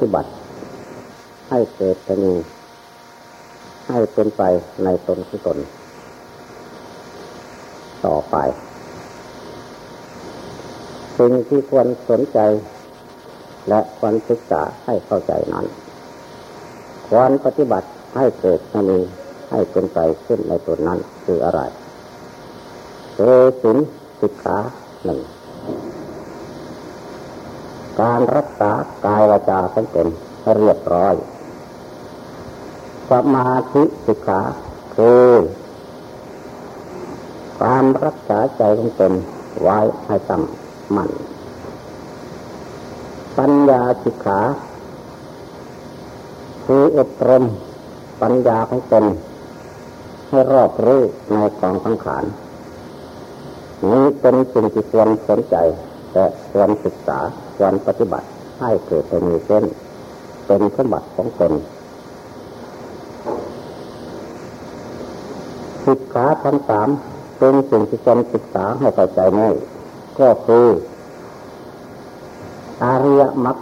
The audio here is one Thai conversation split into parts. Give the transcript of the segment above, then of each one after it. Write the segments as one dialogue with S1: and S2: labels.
S1: ปฏิบัติ ให้เกิดจะมีให้เป็นไปในตนของตน ต่อไปสิ่งที่ควรสนใจ และควรศึกษาให้เข้าใจนั้น ควรปฏิบัติให้เกิดจะมีให้เป็นไปขึ้นในตนนั้นคืออะไรคือสินศึกษาหนึ่งการรักษ สังเป็นเรียบร้อยสมาธิสิกขาคือการรักษาใจของตนไว้ให้ตั้งมั่นปัญญาสิกขาคืออบรมปัญญาของตนให้รอบรู้ในกองสังขารนี้เป็นสิ่งที่ควรสนใจและควรศึกษาควรปฏิบัติ ให้เกิดเป็นมีเส้น เป็นสมบัติของตนศึกษาทั้งสามเป็นสิ่งที่ควรศึกษาให้เข้าใจง่ายก็คืออาริยมรรค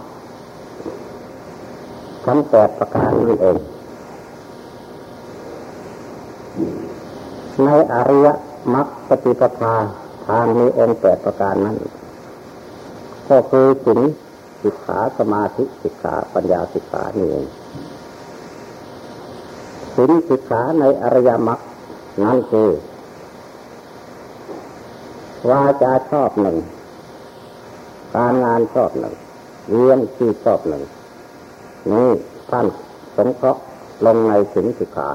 S1: ทั้งแปดประการนี้เอง ในอริยมรรคปฏิปทาทางมีองค์แปดประการนั้น ก็คือสิน สิกขาสมาธิสิกขาปัญญาสิกขานี่เองสินสิกขาในอริยมรรคนั่นคือวาจาชอบหนึ่ง การงานชอบหนึ่งเรียนที่ชอบหนึ่ง นี่ท่านสงเคราะห์ลงในสินสิกขา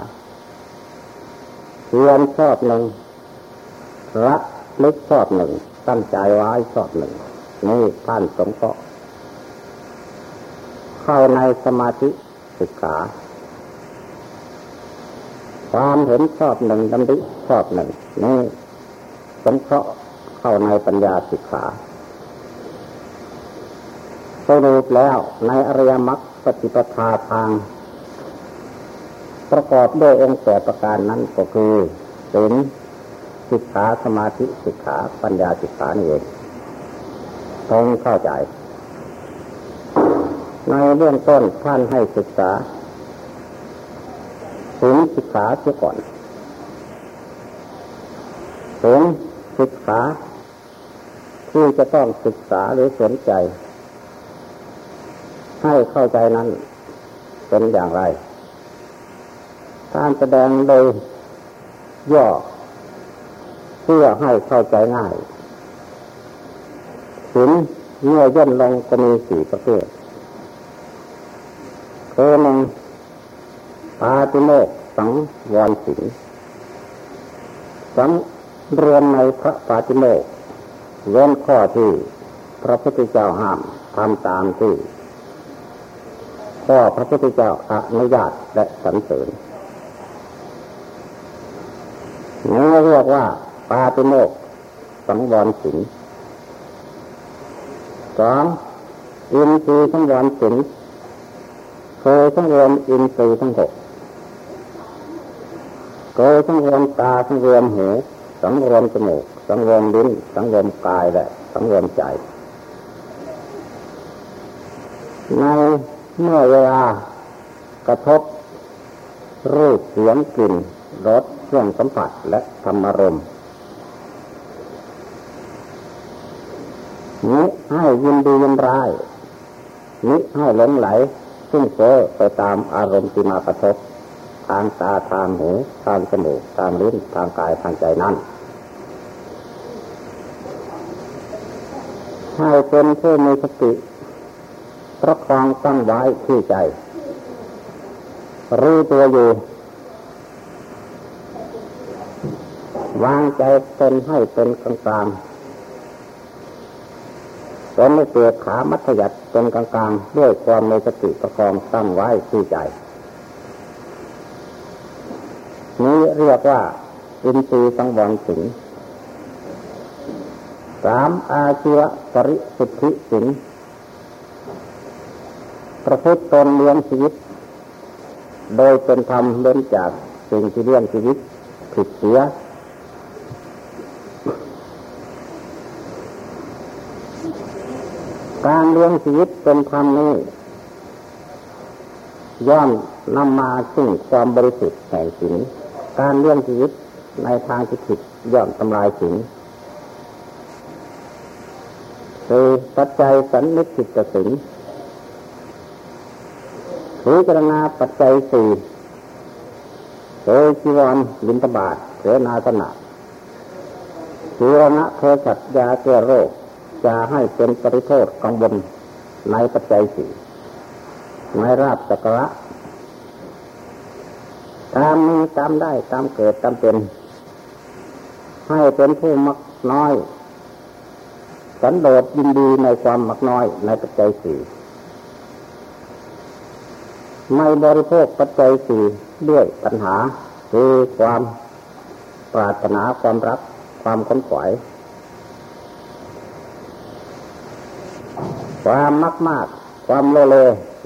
S1: เรียนชอบหนึ่งละลึกชอบหนึ่งตั้งใจไว้ชอบหนึ่งนี่ท่านสงเคราะห์ เข้าในสมาธิศึกษา ความเห็นชอบหนึ่งดำริชอบหนึ่งนี่สงเคราะห์เข้าในปัญญาศึกษาสรุปแล้วในอริยมรรคปฏิปทาทาง ประกอบด้วยองค์แปดประการนั้นก็คือศีลศึกษาสมาธิศึกษาปัญญาศึกษานี่เองต้องเข้าใจ ในเบื้องต้นท่านให้ศึกษาศีลศึกษาเสียก่อนศีลศึกษาที่จะต้องศึกษาหรือสนใจ ให้เข้าใจนั้นเป็นอย่างไรการแสดงโดยย่อเพื่อให้เข้าใจง่ายสินเมื่อย่นลงก็มีสี่ประเภท คือหนึ่งปาติโมกสังวรสินสังเรียนในพระปาติโมกเว้นข้อที่พระพุทธเจ้าห้ามทำตามที่ข้อพระพุทธเจ้าอนุญาตและสรรเสริญนี่เรียกว่าปาติโมกสังวรสินสองอินทรีย์สังวรสิน เคยสังวรอินทรีย์ทั้งหกเคยสังวรตาสังวรหูสังวรจมูก สังวรลิ้น สังวรกายและสังวรใจ ในเมื่อเวลากระทบรูปเสียงกลิ่นรสเครื่องสัมผัสและธรรมารมณ์นี้ให้ยินดียินร้ายนี้ให้หลงไหล ซึ่งเฟ้อไปตามอารมณ์ที่มากระทบ ทางตาทางหูทางจมูกทางลิ้นทางกายทางใจนั้นให้เป็นผู้มีสติประคองตั้งไว้ที่ใจ รู้ตัวอยู่ วางใจตนให้เป็นกลางกลาง เป็นไม่เกิดขามัธยัติเป็นกลางกลางด้วยความมีสติประคองตั้งไว้ที่ใจ นี้เรียกว่า อินทรีย์สังวรสิงสามอาชีวปริสุทธิสินประพฤติตนเลี้ยงชีวิต โดยเป็นธรรมเล่นจากสิ่งที่เลี้ยงชีวิตผิดเสีย การเลี้ยงชีวิตเป็นธรรมนี้ ย่อมนำมาซึ่งความบริสุทธิ์แห่งศีลการเลี้ยงชีวิตในทางที่ผิดย่อมทำลายศีลคือปัจจัยสันนิสิตศีลถือกรณาปัจจัยสี่โดยจีวรบินตบาทเสนาสนะจีรณะเทศัตยาแก้โรค จะให้เป็นปริโทษกังวลในปัจจัยสี่ไม่ราบสักระตามมีตามได้ตามเกิดตามเป็น ให้เป็นผู้มักน้อย สันโดษยินดีในความมักน้อยในปัจจัยสี่ไม่บริโภคปัจจัยสี่ด้วยปัญหาคือความปรารถนาความรักความค้นขวาย ความมากมากความโลเล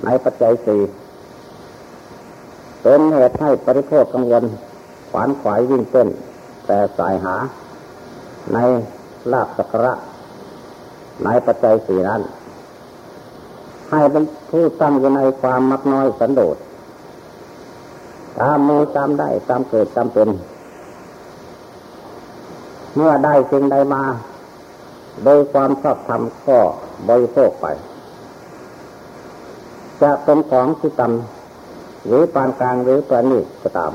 S1: ในปัจจัยสี่เป็นเหตุให้ปริโภคกังวลขวานขวายวิ่งเต้น แต่สายหา ในลาบสักระ ในปัจจัยสี่นั้น ให้เป็นผู้ตั้งอยู่ในความมักน้อยสันโดษตามมีตามได้ตามเกิดตามเป็น เมื่อได้สิ่งใดมา โดยความชอบธรรมก็ บริโภคไป จะเป็นของที่ต่ำหรือปานกลางหรือประณีตก็ตาม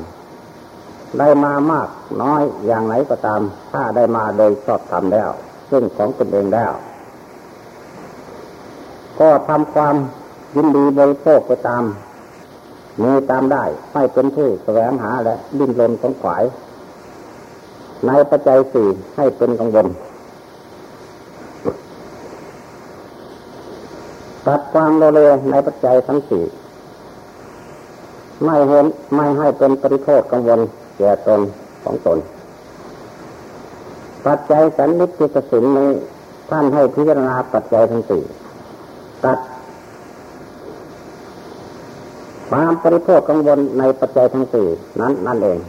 S1: ได้มามากน้อยอย่างไหนก็ตาม ถ้าได้มาโดยชอบธรรมแล้ว ซึ่งของตนเองแล้ว ก็ทำความยินดีบริโภคไปตามมีตามได้ไม่เป็นผู้แสวงหาและดิ้นรนของขวาย ในปัจจัยสี่ให้เป็นกังวล ตัดความโลเลในปัจจัยทั้งสี่ไม่เห็นไม่ให้เป็นปริโภคกังวลแก่ตนของตน ปัจจัยสันนิจิตสินนี้ท่านให้พิจารณาปัจจัยทั้งสี่ตัดความปริโภคกังวลในปัจจัยทั้งสี่นั้นนั่นเอง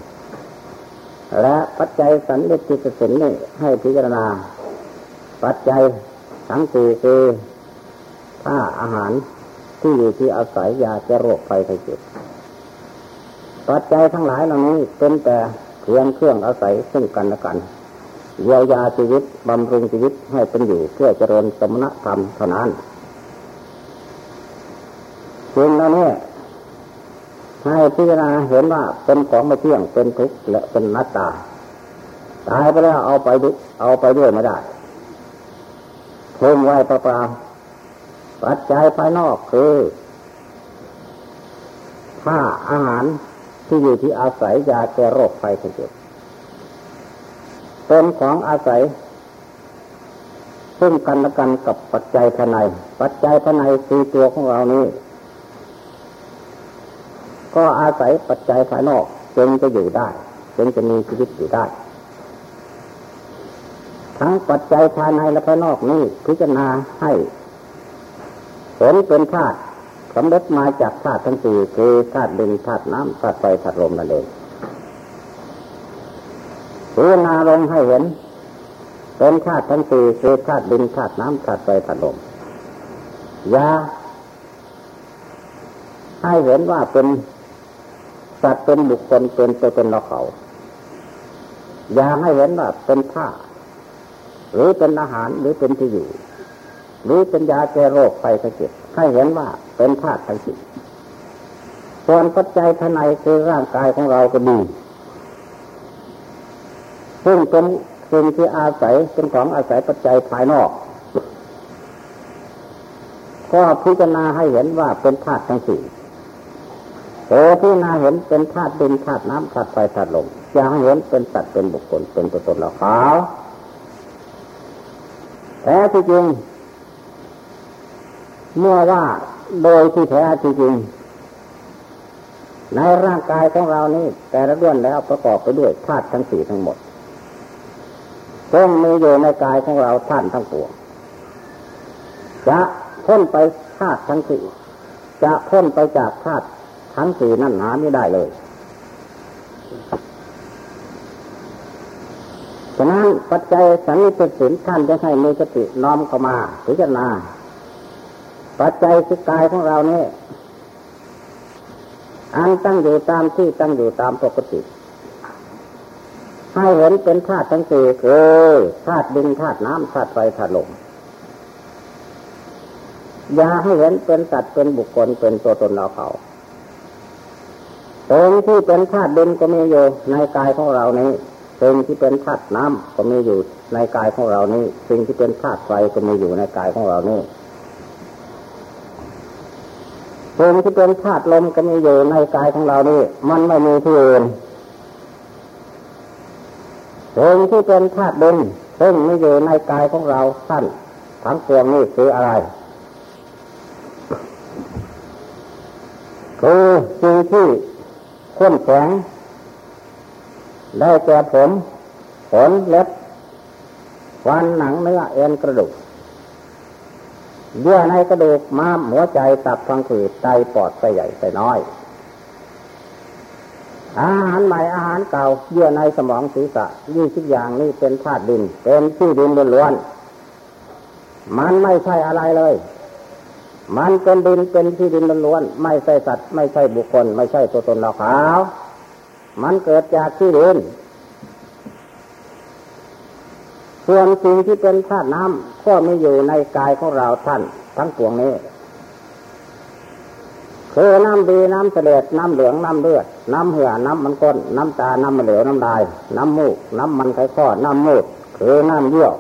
S1: และปัจจัยสันนิจิตสินนี้ให้พิจารณา ปัจจัยทั้งสี่คือ ผ้าอาหารที่อยู่ที่อาศัยยาแก้โรคภัยไข้เจ็บปัจจัยทั้งหลายเหล่านี้เป็นแต่เพียงเครื่องอาศัยซึ่งกันและกันเยียวยาชีวิตบำรุงชีวิตให้เป็นอยู่เพื่อเจริญสมณธรรมเท่านั้นสิ่งเหล่านี้ให้พิจารณาเห็นว่าเป็นของไม่เที่ยงเป็นทุกข์และเป็นนัตตาตายไปแล้วเอาไปดเอาไปด้วยไม่ได้ทิ้งไว้เปล่า ปัจจัยภายนอกคือผ้าอาหารที่อยู่ที่อาศัยยาแก้โรคภัยไข้เจ็บเป็นของอาศัย ซึ่งกันและกันกับปัจจัยภายใน ปัจจัยภายในคือตัวของเรานี้ ก็อาศัยปัจจัยภายนอกจึงจะอยู่ได้จึงจะมีชีวิตอยู่ได้ ทั้งปัจจัยภายในและภายนอกนี้พิจารณาให้ ผลเป็นธาตุสำเร็จมาจากธาตุทั้งสี่คือธาตุดินธาตุน้ำธาตุไฟธาตุลมนั่นเองพิจารณาลงให้เห็น เป็นธาตุทั้งสี่คือธาตุดินธาตุน้ำธาตุไฟธาตุลมอย่าให้เห็นว่าเป็นสัตว์เป็นบุคคลเป็นตัวเป็นเราเขา อย่าให้เห็นว่าเป็นผ้าหรือเป็นอาหารหรือเป็นที่อยู่ หรือเป็นยาแก้โรคไฟกระเจ็บให้เห็นว่าเป็นธาตุทั้งสิ้นส่วนปัจจัยภายในคือร่างกายของเราก็ดีซึ่งเป็นสิ่งที่อาศัยเป็นของอาศัยปัจจัยภายนอก ก็พิจารณาให้เห็นว่าเป็นธาตุทั้งสี่โอพิจารณาเห็นเป็นธาตุดินธาตุน้ำธาตุไฟธาตุลมจะให้เห็นเป็นสัตว์เป็นบุคคลเป็นตัวตนเราขาวแต่ที่จริง เมื่อว่าโดยที่แท้จริง ในร่างกายของเรานี่แต่ละด้วนแล้วประกอบไปด้วยธาตุทั้งสี่ทั้งหมดซึ่งมีอยู่ในกายของเราท่านทั้งปวงจะพ้นไปธาตุทั้งสี่จะพ้นไปจากธาตุทั้งสี่นั่นหาไม่ได้เลยฉะนั้นปัจจัยสันนิษฐานท่านจะให้มีสติน้อมเข้ามาพิจารณา ปัจจัยคือกายของเราเนี่ยอันตั้งอยู่ตามที่ตั้งอยู่ตามปกติ ให้เห็นเป็นธาตุทั้งสี่คือธาตุดินธาตุน้ำธาตุไฟธาตุลมอย่าให้เห็นเป็นสัตว์เป็นบุคคลเป็นตัวตนเราเขาสิ่งที่เป็นธาตุดินก็มีอยู่ในกายของเรานี้สิ่งที่เป็นธาตุน้ำก็มีอยู่ในกายของเรานี้สิ่งที่เป็นธาตุไฟก็มีอยู่ในกายของเรานี้ สิ่งที่เป็นธาตุลมก็มีอยู่ในกายของเรานี้มันไม่มีที่อื่นสิ่งที่เป็นธาตุดินซึ่งมีอยู่ในกายของเราท่านทั้งปวงนี้คืออะไรคือสิ่งที่ข้นแข็งได้แก่ผมขนเล็บฟันหนังเนื้อเอ็นกระดูก เยื่อในกระดูกม้ามหัวใจตับพังผืดไตปอดไตใหญ่ไตน้อย อาหารใหม่อาหารเก่า เยื่อในสมองศีรษะยี่สิบอย่างนี้เป็นธาตุดิน เป็นที่ดินล้วนมันไม่ใช่อะไรเลย มันเป็นดินเป็นที่ดินล้วนไม่ใช่สัตว์ ไม่ใช่บุคคล ไม่ใช่ตัวตนเราขาวมันเกิดจากที่ดิน ส่วนสิ่งที่เป็นธาตุน้ำก็ไม่อยู่ในกายของเราท่าน ทั้งปวงนี้คือน้ำดีน้ำเสด็จน้ำเหลืองน้ำเลือด น้ำเหือน้ำมันก้น น้ำตา น้ำมันเหลวน้ำลาย น้ำมูก น้ำมันไขข้อ น้ำมูดคือน้ำเยี่ยว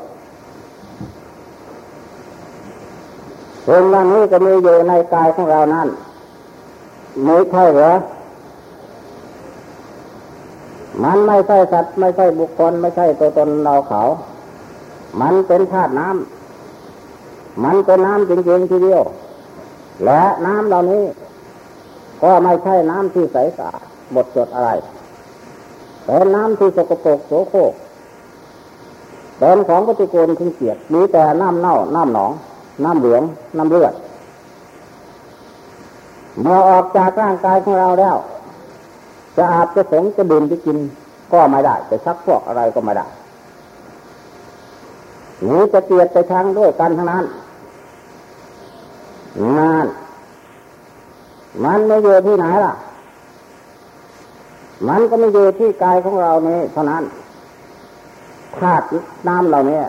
S1: สิ่งเหล่านี้ก็มีอยู่ในกายของเรานั้นไม่ใช่เหรอมันไม่ใช่สัตว์ไม่ใช่บุคคลไม่ใช่ตัวตนเราเขา มันเป็นธาตุน้ำมันเป็นน้ำจริงๆทีเดียว และน้ำเหล่านี้ ก็ไม่ใช่น้ำที่ใสสะอาดบดจดอะไร เป็นน้ำที่สกปรกโสโครกเป็นของปฏิกูลทิ้งเกียดมีแต่น้ำเน่า น้ำหนอง น้ำเหลือง น้ำเลือดเมื่อออกจากร่างกายของเราแล้ว จะอาบจะสงจะดื่มจะกิน ก็ไม่ได้ จะชักพวกอะไรก็ไม่ได้ หนูจะเกียดไปทางด้วยกันทั้งนั้นงานมันไม่อยู่ที่ไหนล่ะ มันก็ไม่อยู่ที่กายของเรานี่เท่านั้นธาตุน้ำเหล่านี้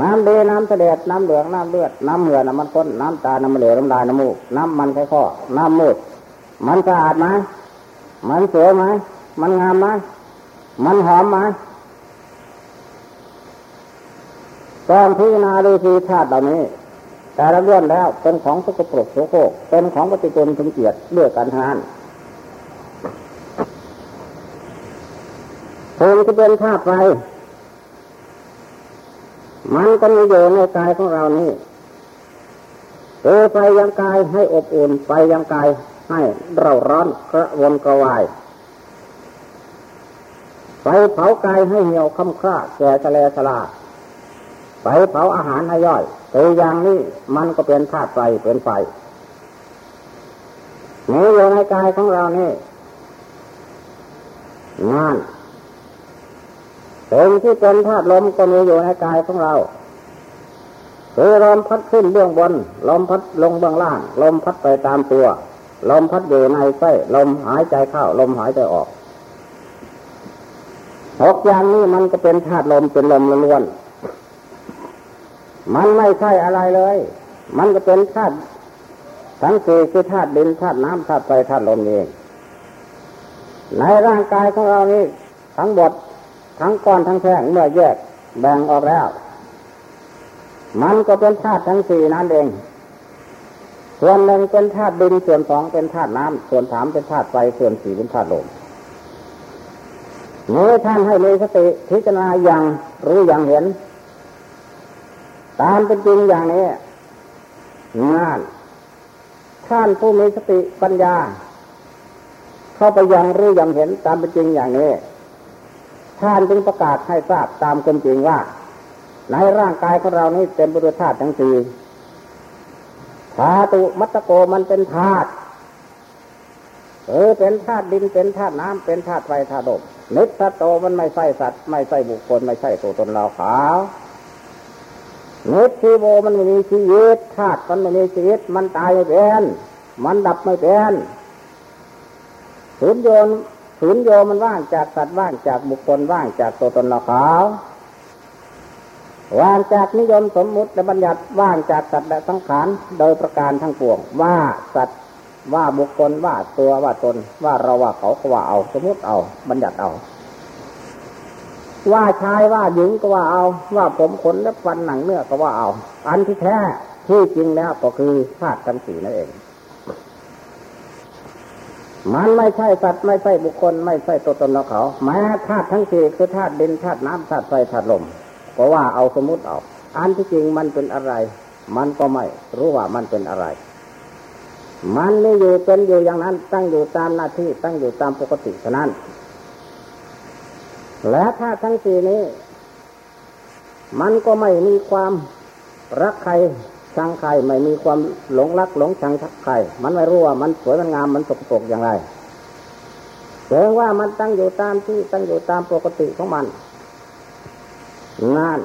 S1: น้ำดีน้ำเสด็จน้ำเหลืองน้ำเลือด น้ำเหงื่อน้ำมันก้นน้ำตา น้ำเหลวน้ำลายน้ำมูก น้ำมันไข้ข้อ น้ำมูดมันสะอาดไหมมันสวยไหมมันงามไหมมันหอมไหม ต้องพิจารณาดูทีธาตุเหล่านี้ แต่ละเรื่องแล้วเป็นของสกปรกโสโครกเป็นของปฏิกูลถึงเกียรติเลือกกันทานคงจะเป็นธาตุไฟมันก็มีอยู่ในกายของเรานี่เออไฟยังกายให้อบอุ่นไฟยังกายให้เราร้อนกระวนกระวายไฟเผากายให้เหี่ยวคำคร่าแก่ทะเลสลา ไฟเผาอาหารให้ย่อยตัวอย่างนี้มันก็เป็นธาตุไฟเป็นไฟนี่อยู่ในกายของเรานี่งานสิ่งที่เป็นธาตุลมก็มีอยู่ในกายของเราคือลมพัดขึ้นเบื้องบน ลมพัดลงเบื้องล่าง ลมพัดไปตามตัว ลมพัดอยู่ในไส้ลมหายใจเข้า ลมหายใจออกหกอย่างนี้มันก็เป็นธาตุลมเป็นลมล้วน มันไม่ใช่อะไรเลย มันก็เป็นธาตุทั้งสี่คือธาตุดินธาตุน้ำธาตุไฟธาตุลมเอง ในร่างกายของเรานี้ทั้งหมดทั้งก้อนทั้งแท่งเมื่อแยกแบ่งออกแล้ว มันก็เป็นธาตุทั้งสี่นั่นเอง ส่วนหนึ่งเป็นธาตุดินส่วนสองเป็นธาตุน้ำส่วนสามเป็นธาตุไฟส่วนสี่เป็นธาตุลมเมื่อท่านให้มีสติพิจารณาอย่างรู้อย่างเห็น ตามเป็นจริงอย่างนี้งานท่านผู้มีสติปัญญา เข้าไปยังรู้ย่างเห็นตามเป็นจริงอย่างนี้ท่านจึงประกาศให้ทราบตามความจริงว่าในร่างกายของเรานี้เต็มไปด้วยธาตุทั้งสี่ธาตุมัตโกมันเป็นธาตุเออเป็นธาตุดินเป็นธาตุน้ำเป็นธาตุไฟธาตุลมนิสโตมันไม่ใช่สัตว์ ไม่ใช่บุคคลไม่ใช่ตัวตนเราขา วนิชีโบมันไม่มีชีวิตธาตุมันไม่มีชีวิต มันตายไม่เป็นมันดับไม่เป็นศูนย์โยนศูนย์โยมันว่างจากสัตว์ว่างจากบุคคลว่างจากตัวตนเราเขาว่างจากนิยมสมมุติและบัญญัติว่างจากสัตว์และสังขารโดยประการทั้งปวง ว่าสัตว์ว่าบุคคลว่าตัวว่าตน ว่าเราว่าเขาว่าเอา สมมติเอา บัญญัติเอา ว่าชายว่าหญิงก็ว่าเอา ว่าผมขนและฟันหนังเนื้อก็ว่าเอา อันที่แท้ที่จริงแล้วก็คือธาตุทั้งสี่นั่นเอง มันไม่ใช่สัตว์ไม่ใช่บุคคล ไม่ใช่ตัวตนเราเขา แม้ธาตุทั้งสี่คือธาตุดินธาตุน้ำธาตุไฟธาตุลมก็ว่าเอาสมมุติเอา อันที่จริงมันเป็นอะไร มันก็ไม่รู้ว่ามันเป็นอะไร มันไม่อยู่เป็นอยู่อย่างนั้น ตั้งอยู่ตามหน้าที่ตั้งอยู่ตามปกติเท่านั้น และถ้าทั้งสี่นี้ มันก็ไม่มีความรักใครชังใครไม่มีความหลงรักหลงชังใครมันไม่รู้ว่ามันสวยมันงามมันสกปรกอย่างไรเพียงว่ามันตั้งอยู่ตามที่ตั้งอยู่ตามปกติของมันนั่น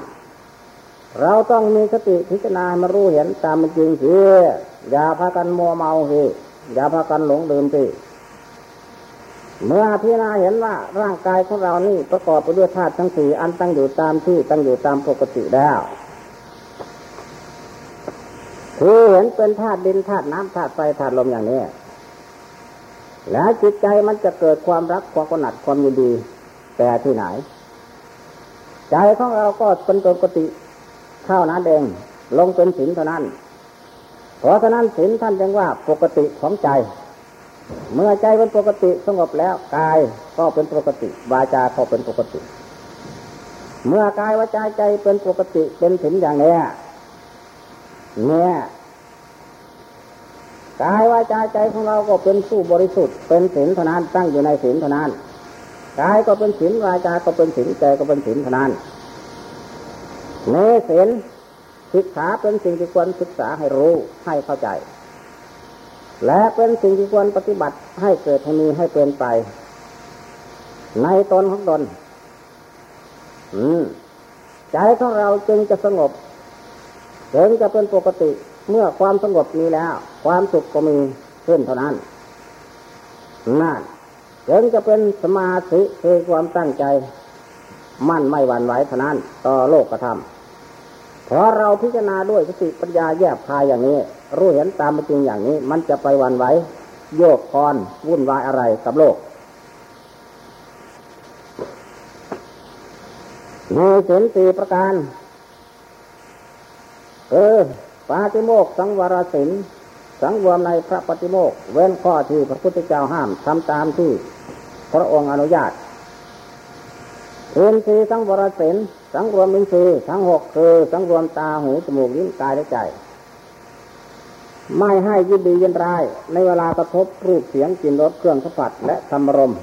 S1: เราต้องมีสติพิจารณามารู้เห็นตามมันจริงสิอย่าพากันมัวเมาสิอย่าพากันหลงลืมสิ เมื่อพิจารณาเห็นว่าร่างกายของเรานี่ประกอบไปด้วยธาตุทั้งสี่อันตั้งอยู่ตามที่ตั้งอยู่ตามปกติแล้วคือเห็นเป็นธาตุดินธาตุน้ำธาตุไฟธาตุลมอย่างนี้ แล้วจิตใจมันจะเกิดความรักความกหนัดความยินดี แต่ที่ไหน ใจของเราก็เป็นปกติเท่านั้นเองลงเป็นศีลเท่านั้น เพราะฉะนั้นศีลท่านจึงว่าปกติของใจ เมื่อใจเป็นปกติสงบแล้วกายก็เป็นปกติ วาจาก็เป็นปกติ เมื่อกายวาจาใจเป็นปกติเป็นศีลอย่างนี้เนี่ยกายวาจาใจของเราก็เป็นผู้บริสุทธิ์เป็นศีลเท่านั้นตั้งอยู่ในศีลเท่านั้นกายก็เป็นศีลวาจาก็เป็นศีลใจก็เป็นศีลเท่านั้นเนศีลศึกษาเป็นสิ่งที่ควรศึกษาให้รู้ให้เข้าใจ และเป็นสิ่งที่ควรปฏิบัติให้เกิดให้มีให้เป็นไป ในตนของตนอืมใจของเราจึงจะสงบถึงจะเป็นปกติเมื่อความสงบมีแล้ว ความสุขก็มีขึ้นเท่านั้นนั่นถึงจะเป็นสมาธิคือความตั้งใจ มั่นไม่หวั่นไหวเท่านั้น ต่อโลกกระทำเพราะเราพิจารณาด้วยสติปัญญาแยบคายอย่างนี้ รู้เห็นตามจริงอย่างนี้ มันจะไปวันไหวโยกคอนวุ่นวายอะไรกับโลกมีสินสี่ประการเออปาติโมกสังวรสินสังวรในพระปฏิโมกเว้นข้อที่พระพุทธเจ้าห้ามทำตามที่พระองค์อนุญาตเอ็นสีสังวรสินสังรวมอินทรีย์ทั้งหกคือ สังรวมตาหูจมูกลิ้นกายและใจ ไม่ให้ยินดียินร้าย ในเวลากระทบรูปเสียงกลิ่นรสเครื่องสัมผัสและธรรมรม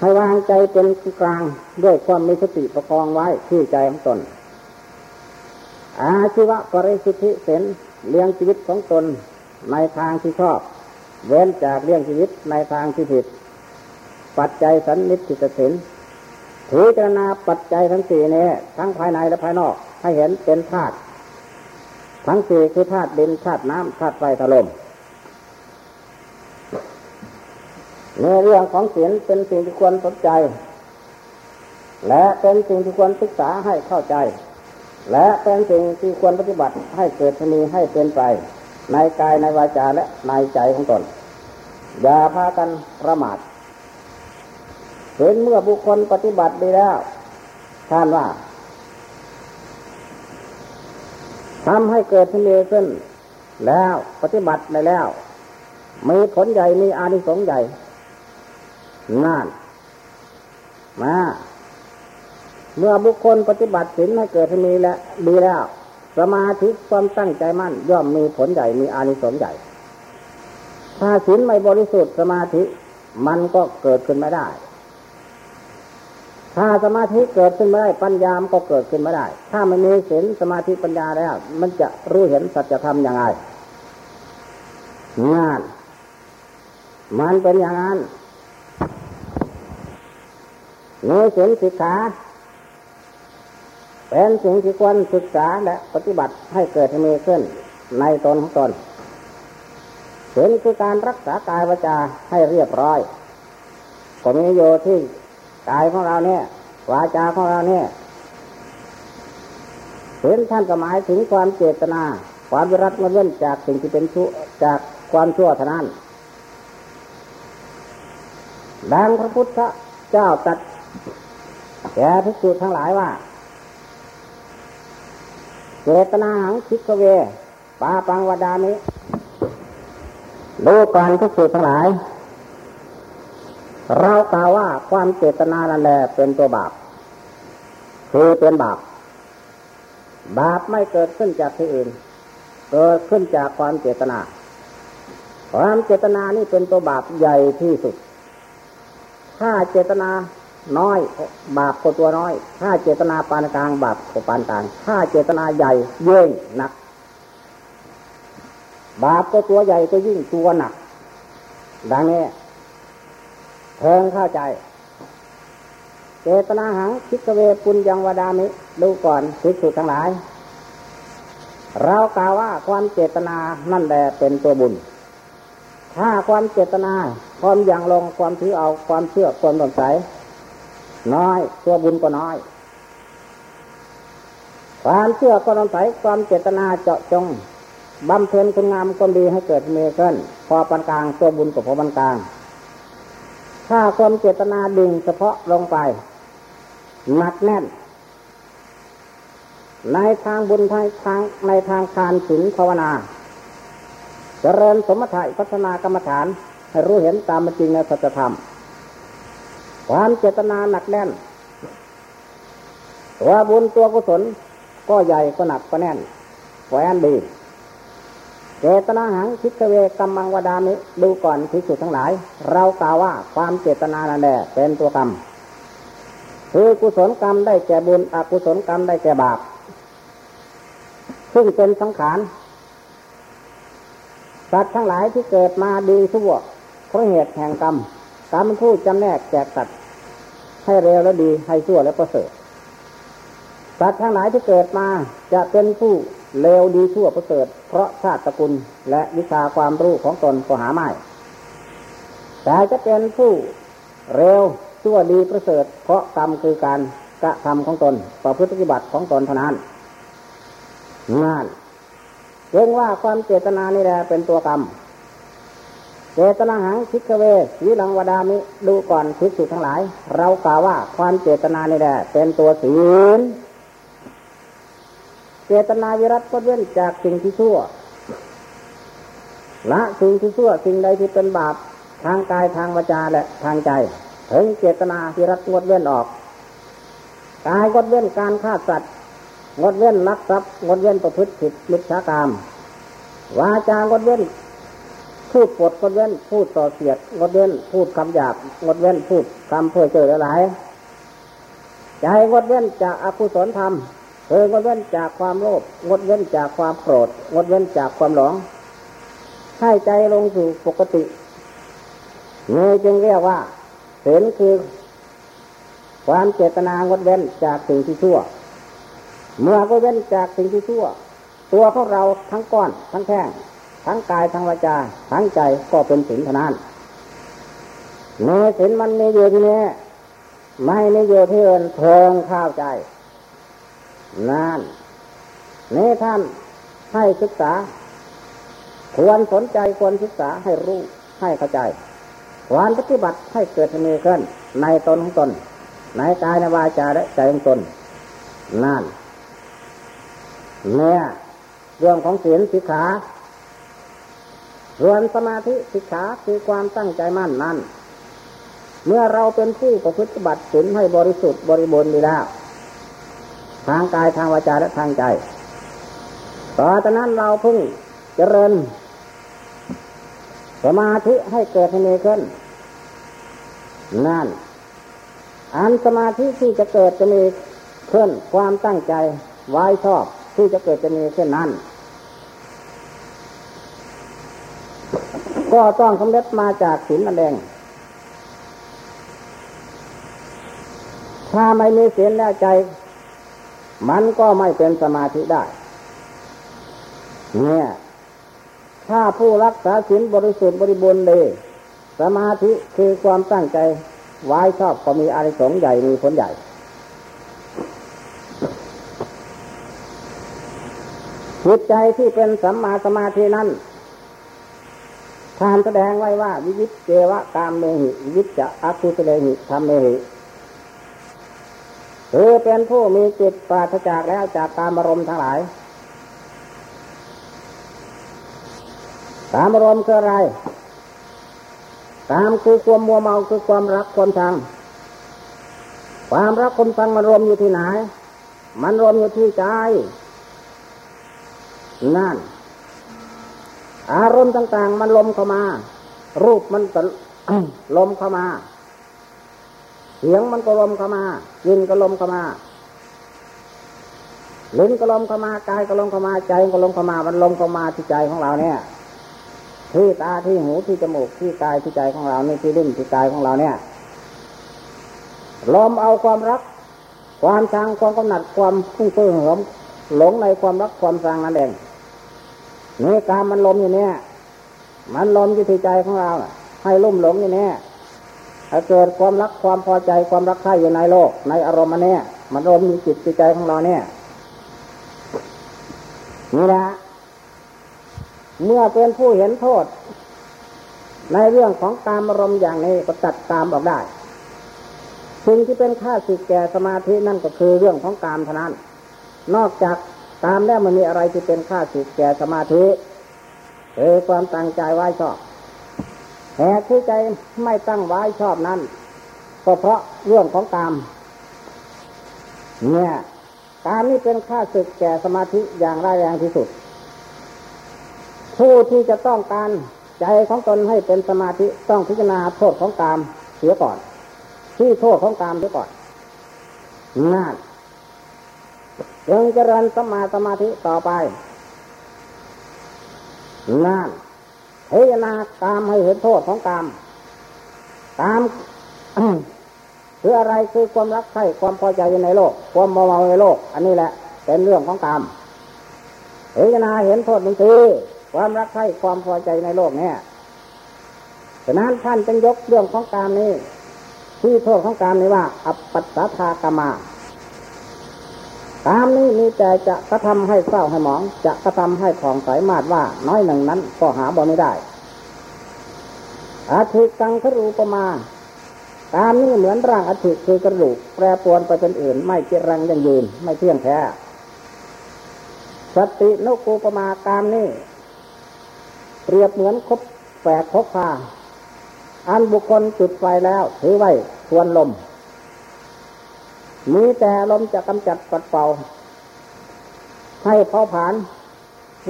S1: ให้วางใจเป็นกลางด้วยความมีสติประคองไว้ที่ใจของตน อาชีวะปริสุทธิเสนเลี้ยงชีวิตของตนในทางที่ชอบ เว้นจากเลี้ยงชีวิตในทางที่ผิด ปัจจัยสันนิสิตสินถือจารณาปัจจัยทั้งสี่นี้ทั้งภายในและภายนอก ให้เห็นเป็นธาตุ ทั้งสี่คือธาตุดินธาตุน้ำธาตุไฟธาตุลมในเรื่องของศีลเป็นสิ่งที่ควรสนใจ และเป็นสิ่งที่ควรศึกษาให้เข้าใจ และเป็นสิ่งที่ควรปฏิบัติให้เกิดมีให้เป็นไป ในกายในวาจาและในใจของตน อย่าพากันประมาทเห็นเมื่อบุคคลปฏิบัติดีแล้วท่านว่า ทำให้เกิดมีขึ้น แล้วปฏิบัติในแล้ว มีผลใหญ่มีอานิสงส์ใหญ่นั่นมาเมื่อบุคคลปฏิบัติศีลให้เกิดมีแล้วดีแล้ว สมาธิความตั้งใจมั่น ย่อมมีผลใหญ่มีอานิสงส์ใหญ่ ถ้าศีลไม่บริสุทธิ์สมาธิมันก็เกิดขึ้นไม่ได้ ถ้าสมาธิเกิดขึ้นไม่ได้ปัญญามก็เกิดขึ้นไม่ได้ ถ้าไม่มีศีลสมาธิปัญญาแล้ว มันจะรู้เห็นสัจธรรมอย่างไรงานมันเป็นอย่างนั้นมีศีลสิกขาเป็นสิ่งที่ควรศึกษาและปฏิบัติให้เกิดมีขึ้นในตนของตนศีลคือการรักษากายวาจาให้เรียบร้อย ก็มีโยที่ กายของเราเนี่ยวาจาของเราเนี่ยศีลท่านก็หมายถึงความเจตนา ความวิรัตงดเว้นจากสิ่งที่เป็นชั่วจากความชั่วเท่านั้นดังพระพุทธเจ้าตัดแก่ทุกสุทั้งหลายว่าเจตนาหังคิดเวปาปังวดามิดูก่อนทุกสุทั้งหลาย เรากล่าวว่าความเจตนานั่นแหละเป็นตัวบาป คือเป็นบาป บาปไม่เกิดขึ้นจากที่อื่น เกิดขึ้นจากความเจตนา ความเจตนานี่เป็นตัวบาปใหญ่ที่สุด ถ้าเจตนาน้อยบาปก็ตัวน้อย ถ้าเจตนาปานกลางบาปก็ปานกลาง ถ้าเจตนาใหญ่เยิ่งหนัก บาปก็ตัวใหญ่ก็ยิ่งตัวหนัก ดังนี้ เพิ่งเข้าใจ เจตนาหังคิกเวปุญญังวดามิ ดูก่อนทิสุทั้งหลาย เรากล่าวว่าความเจตนานั่นแหละเป็นตัวบุญ ถ้าความเจตนา ความยังลงความถือเอาความเชื่อความสงสัยน้อยตัวบุญก็น้อย ความเชื่อความสงสัยความเจตนาเจาะจงบำเพ็ญคุณงามความดีให้เกิดเมขึ้นพอปันกลางตัวบุญกับพอปันกลาง ถ้าความเจตนาดึงเฉพาะลงไปหนักแน่น ในทางบุญทางทางในทางทานศีลภาวนาจเจริญสมถะพัฒนากรรมฐาน ให้รู้เห็นตามจริงในสัจธรรม ความเจตนาหนักแน่นตัวบุญตัวกุศลก็ใหญ่ก็หนักก็แน่นแหวนดี เจตนาหังคิดเวกรรมังวดามิดูก่อนที่สุดทั้งหลาย เรากล่าวว่าความเจตนานั่นแหละเป็นตัวกรรม คือกุศลกรรมได้แก่บุญอกุศลกรรมได้แก่บาป ซึ่งเป็นสังขารสัตว์ทั้งหลายที่เกิดมาดีชั่วเพราะเหตุแห่งกรรมกรรมผู้จำแนกแจกสัตว์ให้เร็วและดีให้ชั่วและประเสริฐสัตว์ทั้งหลายที่เกิดมาจะเป็นผู้ เลวดีชั่วประเสริฐเพราะชาติตระกูลและวิชาความรู้ของตนก็หาไม่แต่จะเป็นผู้เร็วชั่วดีประเสริฐเพราะกรรมคือการกระทำของตนประพฤติปฏิบัติของตนเท่านั้นงานเรียกว่าความเจตนานี่แหละเป็นตัวกรรม เจตนาหังคิกเวสีลังวดามิดูก่อนทิสุทั้งหลาย เรากล่าวว่าความเจตนานี่แหละเป็นตัวศีล เจตนาวิรัตก็เว้นจากสิ่งที่ชั่วละสิ่งที่ชั่วสิ่งใดที่เป็นบาปทางกายทางวาจาและทางใจ ถึงเจตนาวิรัตงดเว้นออกกายงดเว้นการฆ่าสัตว์งดเว้นลักทรัพย์งดเว้นประพฤติผิดมิจฉากรรมวาจากดเว้นพูดปดงดเว้นพูดต่อเสียดงดเว้นพูดคำหยาบงดเว้นพูดคำเพื่อเจอหลายใจงดเว้นจากอกุศลธรรม เอองดเว้นจากความโลภงดเว้นจากความโกรธงดเว้นจากความหลงให้ใจลงสู่ปกตินี่จึงเรียกว่าเห็นคือความเจตนางดเว้นจากสิ่งที่ชั่ว เมื่อก็เว้นจากสิ่งที่ชั่ว ตัวของเราทั้งก้อน ทั้งแท่งทั้งกายทั้งวาจาทั้งใจก็เป็นสิ่งเท่านั้นเมื่อสิ่งมันไมีอยู่ที่นี้ไม่มีอยู่ที่อื่นเพิงข้าวใจ นั่นนี่ท่านให้ศึกษา ควรสนใจควรศึกษาให้รู้ให้เข้าใจควรปฏิบัติให้เกิดมีขึ้น ในตนของตน ในกายในวาจาและใจของตนนั่นเนี่ยเรื่องของศีลสิกขาส่วนสมาธิสิกขาคือความตั้งใจมั่นนั่นเมื่อเราเป็นผู้ประพฤติบัติศีลให้บริสุทธิ์บริบูรณ์ดีแล้ว ทางกายทางวาจาและทางใจต่อจากนั้นเราพึ่งเจริญสมาธิให้เกิดให้มีขึ้น นั่น อันสมาธิที่จะเกิดจะมีขึ้น ความตั้งใจไว้ชอบที่จะเกิดจะมีขึ้นนั้นก็ต้องสำเร็จมาจากศีลนั่นเอง ถ้าไม่มีศีลแล้วใจ มันก็ไม่เป็นสมาธิได้ เนี่ย ถ้าผู้รักษาศีลบริสุทธิ์บริบูรณ์เลยสมาธิคือความตั้งใจไว้ชอบก็มีอาริสงส์ใหญ่มีผลใหญ่ จิตใจที่เป็นสัมมาสมาธินั้นทานแสดงไว้ว่า วิวิตเจวะกามเมหิวิวิตจะอัคุสเลหิธรรมเมหิ คือเป็นผู้มีจิตปราศจากแล้วจากการอารมณ์ทั้งหลาย ตามอารมณ์คืออะไร ตามคือความมัวเมาคือความรักความชัง ความรักความชังมันรวมอยู่ที่ไหน มันรวมอยู่ที่ใจ นั่น อารมณ์ต่าง ๆ มันลมเข้ามา รูปมันลมเข้ามา เสียงมันก็ลมเข้ามายินก็ลมเข้ามาลิ้นก็ลมเข้ามากายก็ลมเข้ามาใจก็ลมเข้ามา มันลมเข้ามาที่ใจของเราเนี่ย ที่ตาที่หูที่จมูกที่กายที่ใจของเรานี่ที่ลิ้นที่กายของเราเนี่ยลมเอาความรัก ความชังความกำหนัดความพุ่งเพื่อเหิมหลงในความรักความชังนั่นเองนี่การมันลมอยู่เนี่ย มันลมอยู่ที่ใจของเราให้ลุ่มหลงอยู่เนี่ย ถ้าเกิดความรักความพอใจความรักใคร่อยู่ในโลก ในอารมณ์เนี่ยมันลมอยู่จิตใจของเราเนี่ยนี่แหละเมื่อเป็นผู้เห็นโทษ ในเรื่องของการอารมณ์อย่างนี้ก็ตัดตามออกได้สิ่งที่เป็นค่าสิแก่สมาธินั่นก็คือเรื่องของการเท่านั้น นอกจากตามแล้วมันมีอะไรที่เป็นค่าสิแก่สมาธิคือความตั้งใจไว้ชอบ แหกที่ใจไม่ตั้งไว้ชอบนั้นก็เพราะเรื่องของกาม เนี่ยกามนี่เป็นค่าศึกแก่สมาธิอย่างร้ายแรงที่สุด ผู้ที่จะต้องการใจของตนให้เป็นสมาธิต้องพิจารณาโทษของกามเสียก่อน ที่โทษของกามเสียก่อนนั่นยังเจริญสมาสมาธิต่อไปนั่น พิจารณากามให้เห็นโทษของกามกามคืออะไรคือความรักใคร่ความพอใจในโลก ความเมาในโลก อันนี้แหละ เป็นเรื่องของกามพิจารณาเห็นโทษมันคือความรักใคร่ความพอใจในโลกเนี่ยฉะนั้นท่านจึงยกเรื่องของการนี้ ที่โทษของการนี้ว่า อัปปัสสะทากามา ตามนี้มีแต่จะกระทำให้เศร้าให้หมอง จะกระทำให้ผ่องใสมาดว่า น้อยหนึ่งนั้นก็หาบ่ไม่ได้ อาทิกังครูปมา ตามนี้เหมือนร่างอาทิคือกระดูก แปรปรวนไปเป็นอื่น ไม่เจรังยังยืน ไม่เที่ยงแท้สตินกูปมาตามนี้เปรียบเหมือนคบแฝกคบพาอันบุคคลจุดไฟแล้วถือไว้ทวนลม มีแต่ลมจะกำจัดปัดเป่า ให้เผาผาน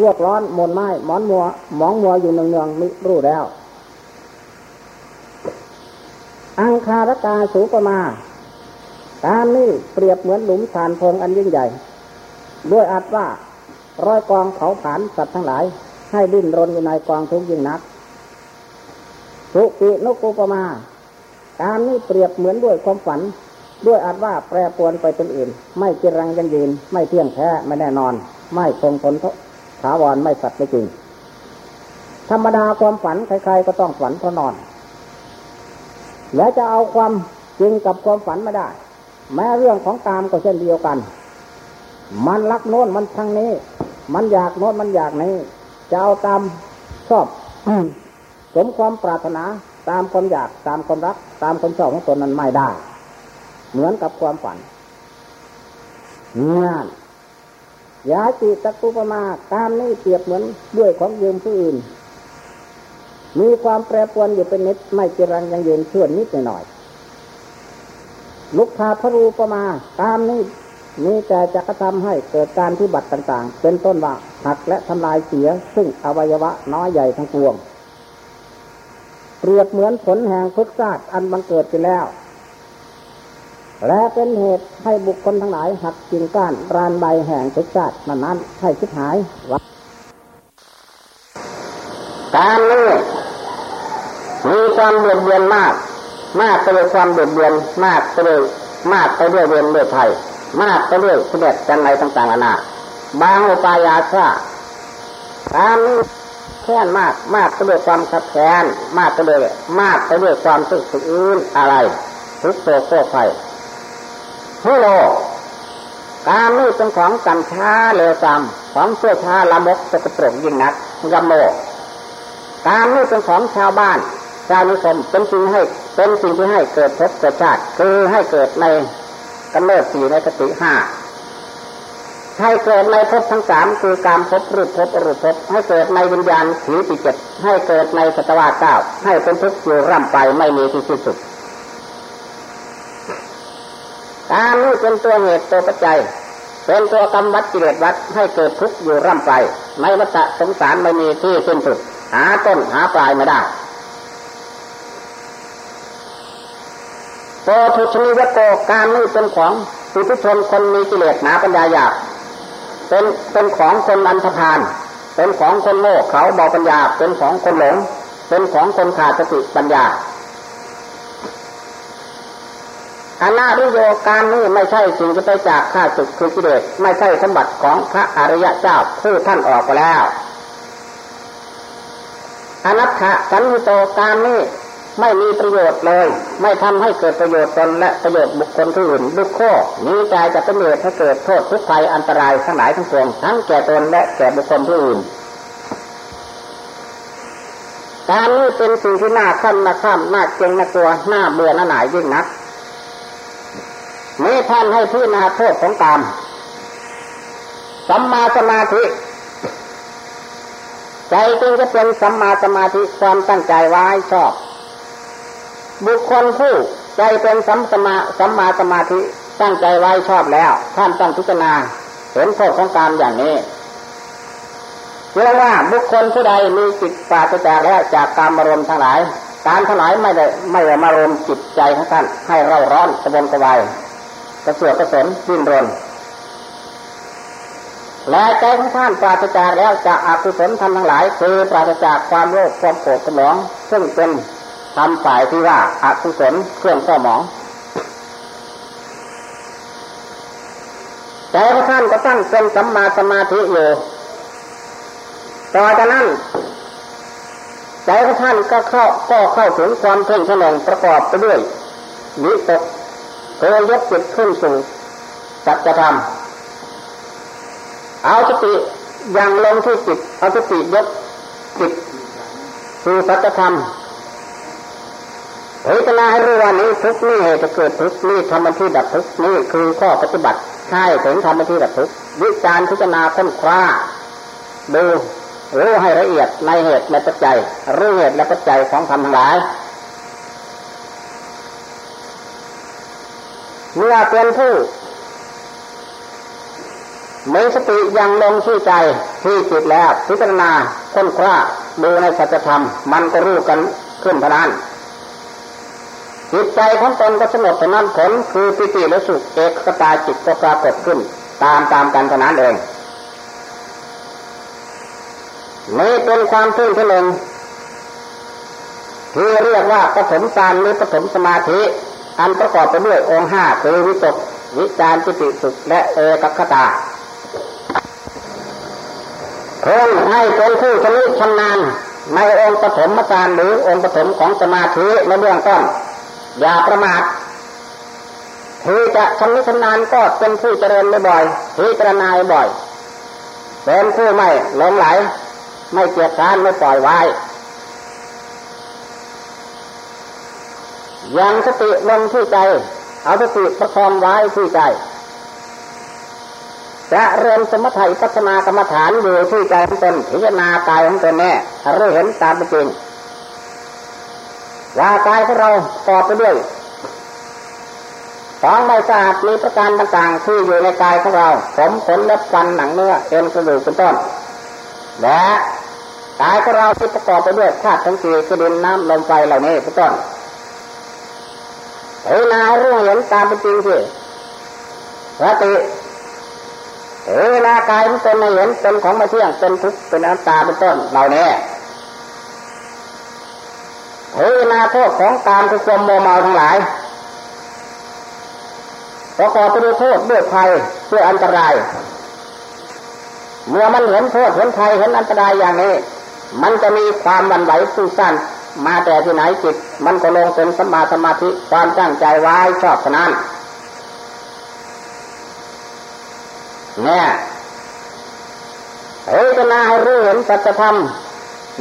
S1: รวกร้อนมนไม้หมอนมัว หมองมัวอยู่เนืองๆมิรู้แล้ว อังคารกาสูปมาตามนี้เปรียบเหมือนหลุมฐานพงอันยิ่งใหญ่ ด้วยอัดว่าร้อยกองเผาผานสัตว์ทั้งหลาย ให้ดิ้นรนอยู่ในกองทุกยิ่งนักสุปินกุปมาการนี้เปรียบเหมือนด้วยความฝัน ด้วยอาจว่าแปรปวนไปเป็นอื่น ไม่จรังยังยืน ไม่เที่ยงแท้ไม่แน่นอน ไม่คงทนถาวรไม่สัตย์ไม่จริง ธรรมดาความฝันใครๆก็ต้องฝันเพราะนอน และจะเอาความจริงกับความฝันไม่ได้ แม้เรื่องของตามก็เช่นเดียวกัน มันรักโน้นมันทางนี้ มันอยากโน้นมันอยากนี้จะเอาตามชอบสมความปรารถนาตามความอยากตามความรัก ตามความชอบของตนนั้นไม่ได้ เหมือนกับความฝันงานยาจิตตุปมาตามนี้เปรียบเหมือนด้วยของยืมผู้อื่น มีความแปรปรวนอยู่เป็นนิดไม่จรังยังเยืนเชื่อนนิดหน่อยลุกพาพรูปมา ตามนี้มีแต่จะกระทำให้เกิดการที่บัตรต่างๆ เป็นต้นว่าหักและทำลายเสีย ซึ่งอวัยวะน้อยใหญ่ทั้งปวง เปรียบเหมือนผลแห่งพุทธาต์อันบังเกิดไปแล้ว และเป็นเหตุให้บุคคลทั้งหลายหักกิ่งก้านรานใบแห่งพุทธาต์นั้นนั้นให้คิดหายวะการนี้มีความเบียดเบียนมาก มากไปด้วยความเบียดเบียนมากไปด้วยมากไปด้วยเวรด้วยภัยมากไปเรื่อยเสด็จจังไรต่างๆนานาบางอุปายาชาตามแค้นมากมากไปด้วยความขัดแค้นมากไปด้วยมากไปด้วยความสึกสอื่นอะไรทุกโศกโศกไฟ เฮโลการนี่เป็นของกันช้าเลวซามของเสื้อชาละมกสกปรกยิ่งนักยำโมการนี่เป็นของชาวบ้านชาวนิคมเป็นสิ่งให้เป็นสิ่งที่ให้เกิดภพเกิดชาติคือให้เกิดในกำเนิดสี่ในสติห้าให้เกิดในภพทั้งสามคือการภพรูปภพอรูปภพให้เกิดในวิญญาณผีปีเจ็ดให้เกิดในสตวาเก้าให้เป็นทุกข์อยู่ร่ำไปไม่มีที่สิ้นสุด การนี้เป็นตัวเหตุตัวปัจจัยเป็นตัวกรรมวัดกิเลสวัดให้เกิดทุกข์อยู่ร่ำไปในวัฏสงสารไม่มีที่สิ้นสุด หาต้นหาปลายไม่ได้โพธุชนิวโกการนี้เป็นของปุถุชนคนมีกิเลสหนาปัญญาหยาบเป็นเป็นของคนอันธพาลเป็นของคนโง่เขาเบาปัญญา เป็นของคนหลง เป็นของคนขาดสติปัญญา อนาริโยการนี้ไม่ใช่สิ่งที่ไปจากข้าศึกคือกิเลสไม่ใช่สมบัติของพระอริยเจ้าผู้ท่านออกไปแล้วอนัตถสันนิโตการนี้ไม่มีประโยชน์เลย ไม่ทำให้เกิดประโยชน์ตนและประโยชน์บุคคลที่อื่นลุกข้อนี้ใจจะเป็นเหตุให้เกิดโทษทุกภัยอันตรายทั้งหลายทั้งปวงทั้งแก่ตนและแก่บุคคลที่อื่นการนี้เป็นสิ่งที่น่าขั้นน่าข้ามน่าเกรงน่ากลัวน่าเบื่อน่าหน่ายยิ่งนัก นี้ท่านให้พิจารณาโทษของกรรมสัมมาสมาธิใจจึงจะเป็นสัมมาสมาธิความตั้งใจไว้ชอบ บุคคลผู้ใจเป็นสัมสมาสัมมาสมาธิตั้งใจไว้ชอบแล้ว ท่านต้องพิจารณาเห็นโทษของกรรมอย่างนี้เชื่อว่าบุคคลผู้ใดมีจิตปราศจากแล้วจากการมารมทั้งหลายการทั้งหลายไม่ได้ไม่ได้มารมจิตใจของท่านให้เราร้อนกระวนกระวาย กระเสือกกระสนดิ้นรนและใจของท่านปราศจากแล้วจากอากุศลทำทั้งหลาย คือปราศจากความโลภความโกรธความหลงซึ่งเป็นทำฝ่ายที่ว่าอากุศลเครื่องเศร้าหมองใจของท่านก็ตั้งเป็นสัมมาสมาธิอยู่ต่อจากนั้นใจของท่านก็เข้าก็เข้าถึงความเพ่งแสงประกอบไปด้วยนิตก เคยยกจิตขึ้นสู่สัจธรรมเอาสติยังลงที่จิตเอาสติยกจิตสู่สัจธรรมพิจารณาให้รู้ว่านี้ทุกนี่เหตุเกิดทุกนี่ธรรมที่ดับทุกนี่คือข้อปฏิบัติใช่ถึงธรรมที่ดับทุกวิจารพิจารณาค้นคว้าดูรู้ให้ละเอียดในเหตุและปัจจัยรู้เหตุและปัจจัยของธรรมทั้งหลาย เมื่อเป็นผู้มีสติยังลงที่ใจที่จิตแล้ว พิจารณาค้นคว้าดูในสัจธรรม มันก็รู้กันขึ้นพนานจิตใจของตนก็สงบเท่นั้นผลคือปิติและสุขเอกกตาจิตก็ปรากฏขึ้น ตามตามกันเท่านั้นเองนี่เป็นความทึ่งที่หนึ่งที่เรียกว่าปฐมฌานหรือปฐมสมาธิ อันประกอบไปด้วยองค์ห้าคือวิตกวิจารจิติสุขและเอกคตาเพิ่งให้เป็นผู้ชำนิชำนาญในองค์ปฐมฌานหรือองค์ปฐมของสมาธิในเบื้องต้น อย่าประมาทที่จะชำนิชำนาญก็เป็นผู้เจริญบ่อยพิจารณาบ่อยเป็นผู้ไม่หลงไหล ไม่เกียจค้านไม่ปล่อยไว้ ยังสติลงที่ใจ เอาสติประคองไว้ที่ใจจะเรียนสมถะปัฒนากรรมฐานอยู่ที่ใจของตนพิจารณากายของตนแน่รู้เห็นตามเป็นจริงว่ากายของเราปอไปด้วยของไม่สะอาดมีประการต่างๆที่อยู่ในกายของเราผมขนเล็บฟันหนังเนื้อเอ็นกระดูกเป็นต้นและกายของเราที่ประกอบไปด้วยธาตุทั้งสี่คือดินน้ำลมไฟเหล่านี้เป็นต้น เห็นนาเรื่องเห็นตามเป็นจริงสิสติเห็นากายมันเป็นไม่เห็นเป็นของไม่เที่ยงเป็นทุกข์เป็นอนัตตาเป็นต้นเหล่านี้เห็นนาโทษของการคือความโมเมาทั้งหลายประกอบไปด้วยโทษด้วยภัยด้วยอันตราย เมื่อมันเห็นโทษเห็นภัยเห็นอันตรายอย่างนี้ มันจะมีความวันไหวฟุ้งซ่าน มาแต่ที่ไหนจิต มันก็ลงเป็นสมาสมาธิความตั้งใจไว้ชอบขนาดเนี่ยเฮ้ยจนาให้รู้เห็นสัจธรรม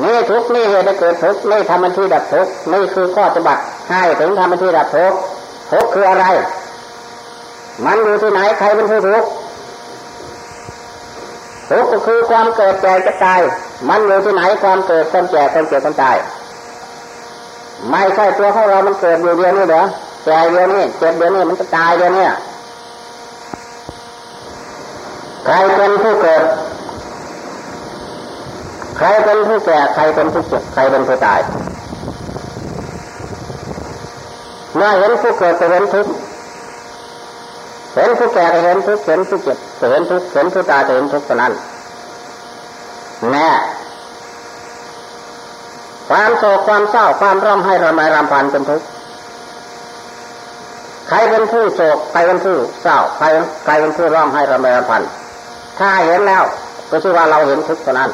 S1: นี่ทุกนี่เหตุเกิดทุกนี่ทำมันที่ดับทุกนี่คือข้อปฏิบัติให้ถึงทำมันที่ดับทุกทุกคืออะไร มันอยู่ที่ไหนใครเป็นผู้ทุกข์ทุกข์ก็คือความเกิดแก่จะตาย มันอยู่ที่ไหนความเกิดความแก่ความเกิดความตาย ไม่ใช่ตัวของเรา มันเกิดอยู่เดียวนี่เหรอแก่เดียวนี่เจ็บเดียวนี่มันจะตายเดียวนี่ใครเป็นผู้เกิด ใครเป็นผู้แก่ ใครเป็นผู้เจ็บ ใครเป็นผู้ตายเมื่อเห็นผู้เกิดจะเห็นทุกข์เห็นผู้แก่เห็นทุกข์เห็นผู้เจ็บเห็นทุกข์เห็นผู้ตายเห็นทุกข์เท่านั้นแน่ ความโศกความเศร้าความร้องไห้ระมายรำพันเป็นทุกข์ใครเป็นผู้โศกใครเป็นผู้เศร้าใครใครเป็นผู้ร้องไห้ระมายรำพันถ้าเห็นแล้วก็ชื่อว่าเราเห็นทุกข์เท่านั้น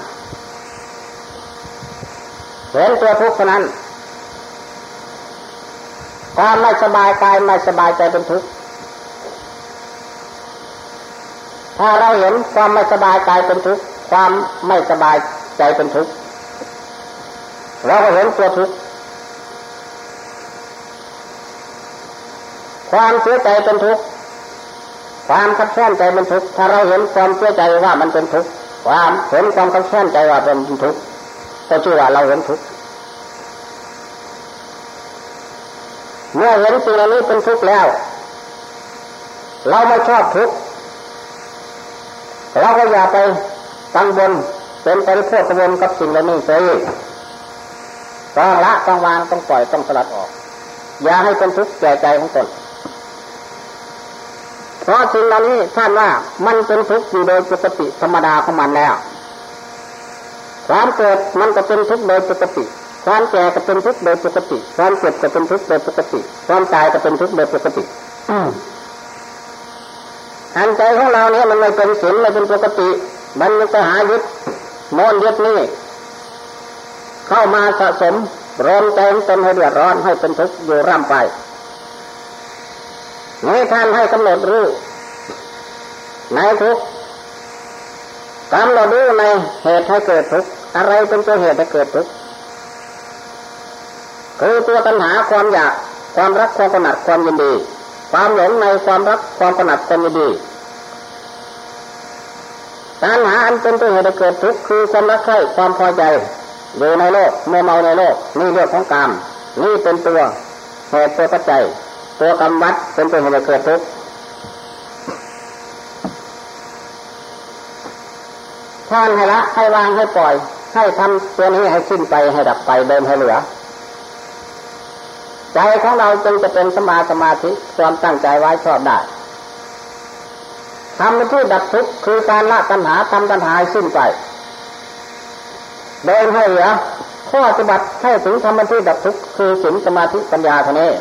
S1: เห็นตัวทุกข์เท่านั้นความไม่สบายกายไม่สบายใจเป็นทุกข์ถ้าเราเห็นความไม่สบายกายเป็นทุกข์ความไม่สบายใจเป็นทุกข์ เราก็เห็นตัวทุกข์ความเสียใจเป็นทุกข์ความขัดแค้นใจเป็นทุกข์ถ้าเราเห็นความเสียใจว่ามันเป็นทุกข์ความเห็นความขัดแค้นใจว่าเป็นทุกข์ก็ชื่อว่าเราเห็นทุกข์เมื่อเห็นสิ่งเหล่านี้เป็นทุกข์แล้ว เราไม่ชอบทุกข์เราก็อย่าไปกังวลเป็นไปเพื่อกังวลกับสิ่งเหล่านี้เสีย ต้องละต้องวางต้องปล่อยต้องสลัดออก อย่าให้เป็นทุกข์แก่ใจของตนเพราะสิ่งเหล่านี้ท่านว่ามันเป็นทุกข์อยู่โดยปกติธรรมดาของมันแล้วความเกิดมันก็เป็นทุกข์โดยปกติความแก่ก็เป็นทุกข์โดยปกติความเจ็บก็เป็นทุกข์โดยปกติความตายก็เป็นทุกข์โดยปกติอันใจของเราเนี่ยมันไม่เป็นศีลไม่เป็นปกติ มันมันก็หายึดโน่นยึดนี่ เข้ามาสะสมรวมใจตนให้เดือดร้อนให้เป็นทุกข์อยู่ร่ำไปนี่ท่านให้กำหนดรู้ในทุกข์กำหนดรู้ในเหตุให้เกิดทุกข์อะไรเป็นตัวเหตุให้เกิดทุกข์คือตัวปัญหาความอยากความรักความกำหนัดความยินดี ความหลงในความรักความกำหนัดความยินดีปัญหาอันเป็นตัวเหตุให้เกิดทุกข์คือความรักใคร่ความพอใจ อยู่ในโลกเมื่อเมาในโลกนี่เรื่องของกรรมนี่เป็นตัวเหตุตัวปัจจัยตัวกรรมวัดเป็นตัวเหตุเกิดทุกข์ท่านให้ละให้วางให้ปล่อย ให้ทำตัวนี้ให้สิ้นไปให้ดับไปเดิมให้เหลือใจของเราจึงจะเป็นสมาสมาธิความตั้งใจไว้ชอบได้ทำในที่ดับทุกข์คือการละตัณหาทำตัณหาสิ้นไป เดินให้เหลือข้อปฏิบัติให้ถึงธรรมที่ดับทุกข์คือสินสมาธิปัญญาเท่านี้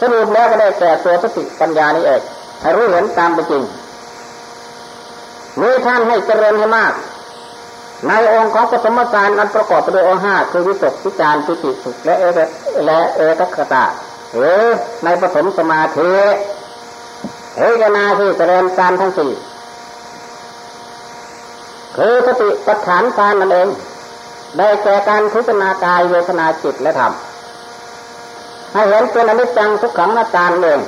S1: สรุปแล้วก็ได้แก่ตัวสติปัญญานี้เองให้รู้เห็นตามเป็นจริงมีท่านให้เจริญให้มาก ในองค์ของปฐมฌานอันประกอบไปด้วยองค์ห้าคือวิตกวิจารปิติสุขและเอและเอตคตาหรือในปฐมสมาธิเอกนาที่เจริญการทั้งสี่ คือสติปัฏฐานการนั่นเองได้แก่การพิจารณากายเวทนาจิตและธรรมให้เห็นเป็นอนิจจังทุกขังนาตาเอง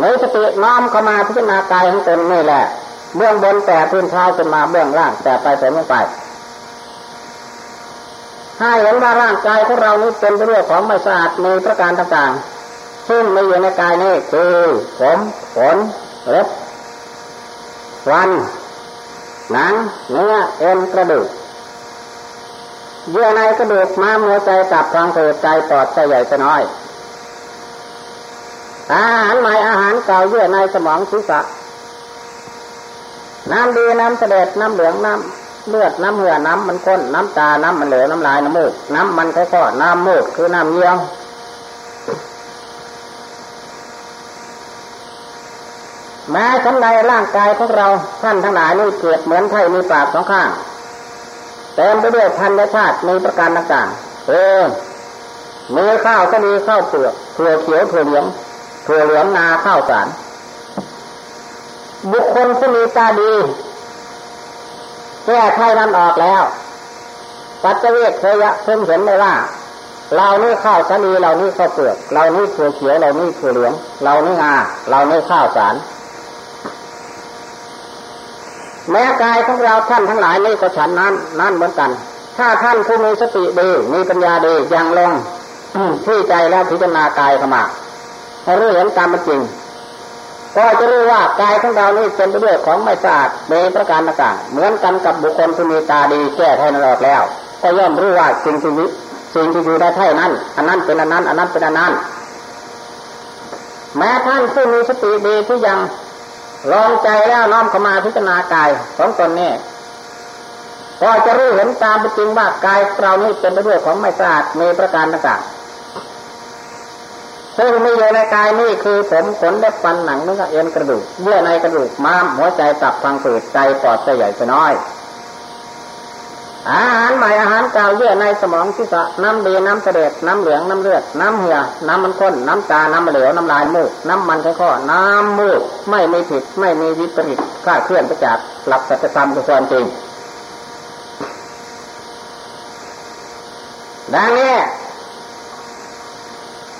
S1: ในสติน้อมเข้ามาพิจารณากายของตนนี่แหละเบื้องบนแต่พื้นเท้าจนมาเบื้องล่างแต่ไปแต่ลงไปให้เห็นว่าร่างกายของเรานี้เป็นเรื่องของไม่สะอาดในประการต่างๆ ซึ่งไม่อยู่ในกายนี้คือผมขนเล็บฟัน หนังเนื้อเอ็นกระดูกเยื่อในกระดูกม้ามหัวใจตับทางเถิดใจปอดใจใหญ่ใจน้อย อาหารใหม่อาหารเก่าเยื่อในสมองศีรษะ น้ำดีน้ำเสด็จน้ำเหลืองน้ำเลือดน้ำเหือน้ำมันข้นน้ำตาน้ำมันเหลือน้ำลายน้ำมูกน้ำมันค่อยๆน้ำมูกคือน้ำเยี่ยว แม้ชั้นใดร่างกายของเราท่านทั้งหลายนี่เกิดเหมือนไข่มีปากสองข้างเต็มไปด้วยพันธชาติมีประการต่างๆเออมีข้าวก็มีข้าวเปลือกถั่วเขียวถั่วเหลืองถั่วเหลืองนาข้าวสาร บุคคลที่มีตาดีแก้ไขนั้นออกแล้วปัจเจกเคยะเพิ่งเห็นเลยว่าเรานี่ข้าวสาลีเรานี่ข้าวเปลือกเรานี่ถั่วเขียวเรานี่ถั่วเหลืองเรานี่งาเรานี่ข้าวสาร แม้กายของเราท่านทั้งหลายนี่ก็ฉันนั้นนั่นเหมือนกัน ถ้าท่านผู้มีสติดีมีปัญญาดียังลงที่ใจแล้วพิจารณากายเข้ามาให้รู้เห็นตามเป็นจริงก็จะรู้ว่ากายของเรานี่เป็นไปด้วยของไม่สะอาดในประการต่างๆเหมือนกันกับบุคคลที่มีตาดีแก้ไขนั้นออกแล้วก็ย่อมรู้ว่าสิ่งที่นี้สิ่งที่อยู่ได้เท่านั้น อันนั้นเป็นอันนั้น อันนั้นเป็นอันนั้น แม้ท่านผู้มีสติดีที่ยัง ลองใจแล้วน้อมเข้ามาพิจารณากายของตนนี่พอจะรู้เห็นตามเป็นจริงว่ากายเรานี้เป็นไปด้วยของไม่สะอาดมีประการต่างๆซึ่งมีอยู่ในกายนี่คือผมขนและฟันหนังเนื้อเอ็นกระดูกเยื่อในกระดูกม้ามหัวใจตับฟังผืดใจปอดใจใหญ่ใจน้อย อาหารใหม่อาหารเก่าเยื่อในสมองที่สะน้ำดีน้ำเสด็จน้ำเหลืองน้ำเลือดน้ำเหือน้ำมันข้นน้ำตา น้ำเหลวน้ำลายมูกน้ำมันไขข้อน้ำมูกไม่มีผิดไม่มีวิปริตคลาดเคลื่อนไปจากหลักสัจธรรมคือความจริงดังนี้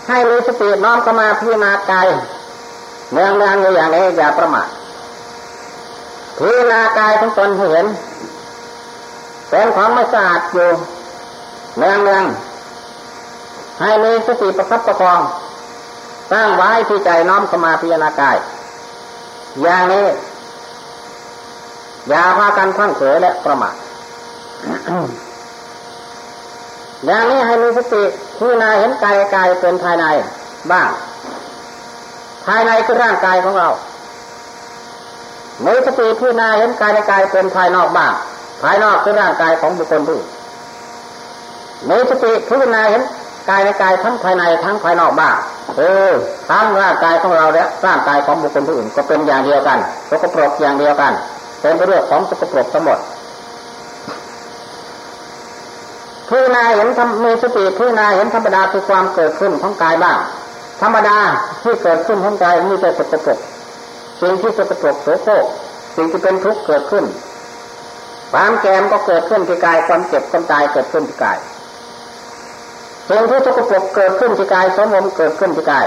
S1: ให้มีสติน้อมเข้ามาพิจารณากายเมืองเมืองอย่างนี้อย่าประมาทพิจารณากายของตนให้เห็น เป็นของไม่สะอาดอยู่เมืองเมืองให้มีสติประคับประคองตั้งไว้ที่ใจน้อมเข้ามาพิจารณากาย อย่างนี้ อย่าพากันทั้งเผยและประมาทอย่างนี้ให้มีสติที่นาเห็นกายกายเป็นภายในบ้าง ภายในคือร่างกายของเรามีสติที่นาเห็นกายกายเป็นภายนอกบ้าง ภายนอกคือร่างกายของบุคคลผู้มีสติพิจารณาเห็นกายในกายทั้งภายในทั้งภายนอกบ้างเออทั้งร่างกายของเราและร่างกายของบุคคลผู้อื่นก็เป็นอย่างเดียวกันสกปรกอย่างเดียวกันเป็นเรื่องของสกปรกทั้งหมดพิจารณาเห็นมีสติพิจารณาเห็นธรรมดาคือความเกิดขึ้นของกายบ้าง ธรรมดาที่เกิดขึ้นของกายมีแต่สกปรกสิ่งที่สกปรกโสโครกสิ่งที่เป็นทุกข์เกิดขึ้น ความแก่มก็เกิดขึ้นที่กาย ความเจ็บความตายเกิดขึ้นที่กายสิ่งที่สกปกเกิดขึ้นที่กายสมมเกิดขึ้นที่กาย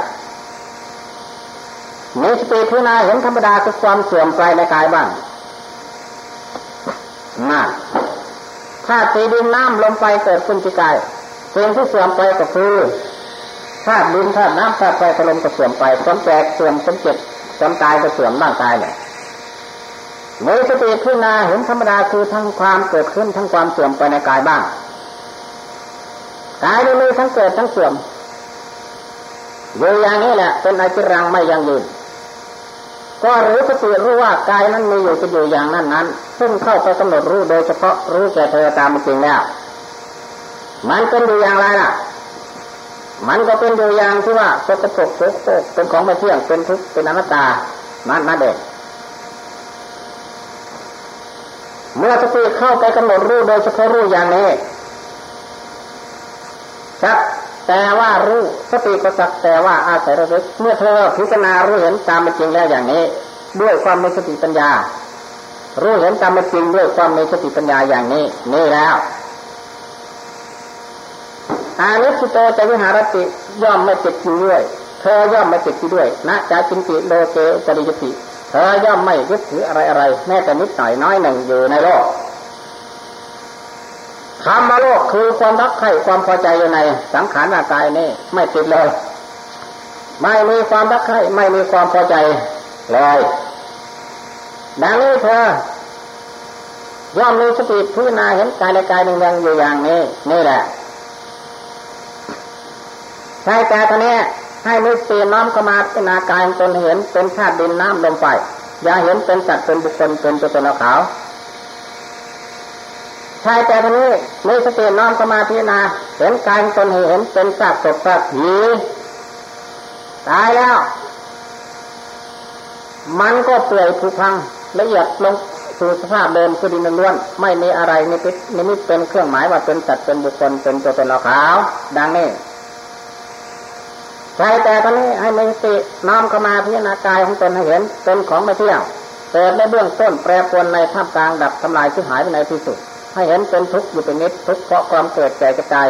S1: มีสติพิจารณาเห็นธรรมดาคือความเสื่อมไปในกายบ้างมาถ้าตีดินน้ำลมไปเกิดขึ้นที่กายสิ่งที่เสื่อมไปก็คือธาตุดินธาตุน้ำธาตุไฟลมก็เสื่อมไปความแตกเสื่อมความเจ็บความตายก็เสื่อมร่างกายเนี่ย มีสติพิจารณาเห็นธรรมดาคือทั้งความเกิดขึ้นทั้งความเสื่อมไปในกายบ้างกายนี้มีทั้งเกิดทั้งเสื่อมอยู่อย่างนี้แหละเป็นอจิรังไม่ยังยืนก็รู้สติรู้ว่ากายนั้นมีอยู่จะอยู่อย่างนั้นนั้น ซึ่งเข้าไปกำหนดรู้โดยเฉพาะรู้แก่เธอตามจริงแล้ว มันเป็นอยู่อย่างไรล่ะ มันก็เป็นอยู่อย่างที่ว่าสกปรกโสโครกเป็นของไม่เที่ยงเป็นทุกข์เป็นอนัตตา มันมาเด็ก เมื่อสติเข้าไปกำหนดรู้โดยเฉพาะรู้อย่างนี้สักแต่ว่ารู้สติก็สักแต่ว่าอาศัยระลึกเมื่อเธอพิจารณารู้เห็นตามเป็นจริงแล้วอย่างนี้ ด้วยความมีสติปัญญา รู้เห็นตามเป็นจริงด้วยความมีสติปัญญาอย่างนี้ นี่แล้วอานิสิโตจะวิหารติย่อมไม่ติดอยู่ด้วย เธอย่อมไม่ติดอยู่ด้วยนะจาจินติโลเกจริยติ เธอย่อมไม่ยึดถืออะไรอะไรแม้แต่นิดหน่อยน้อยหนึ่งอยู่ในโลกคำว่าโลกคือความรักใคร่ความพอใจอยู่ในสังขารร่างกายนี่ไม่ติดเลย ไม่มีความรักใคร่ไม่มีความพอใจเลยดังนี้เธอย่อมมีสติพิจารณาเห็นกายในกายหนึ่งยังอยู่อย่างนี้ นี่แหละใช่แต่ตอนนี้ ให้มีสติน้อมเข้ามาพิจารณากายตนเห็นเป็นธาตุดินน้ำลมไฟอย่าเห็นเป็นสัตว์เป็นบุคคลเป็นตัวตนขาวชายแต่คนนี้มีสติน้อมเข้ามาพิจารณาเห็นกายตนเห็นเป็นสัตว์ศพสัตผีตายแล้ว มันก็เปื่อยผุพังละเอียดลง
S2: สู่สภาพเดิมคือดินล้วนไม่มีอะไรในิพินิมิตเป็นเครื่องหมายว่าเป็นสัตว์เป็นบุคคลเป็นตัวตนขาว ดังนี้ ใจแต่ตอนนี้ให้มีสติน้อมเข้ามาพิจารณากายของตนให้เห็นเป็นของไม่เที่ยงเกิดในเบื้องต้นแปรปรวนในท่ามกลางดับทำลายที่หายไปในที่สุด ให้เห็นเป็นทุกข์อยู่เป็นนิดทุกข์เพราะความเกิดแก่กระจาย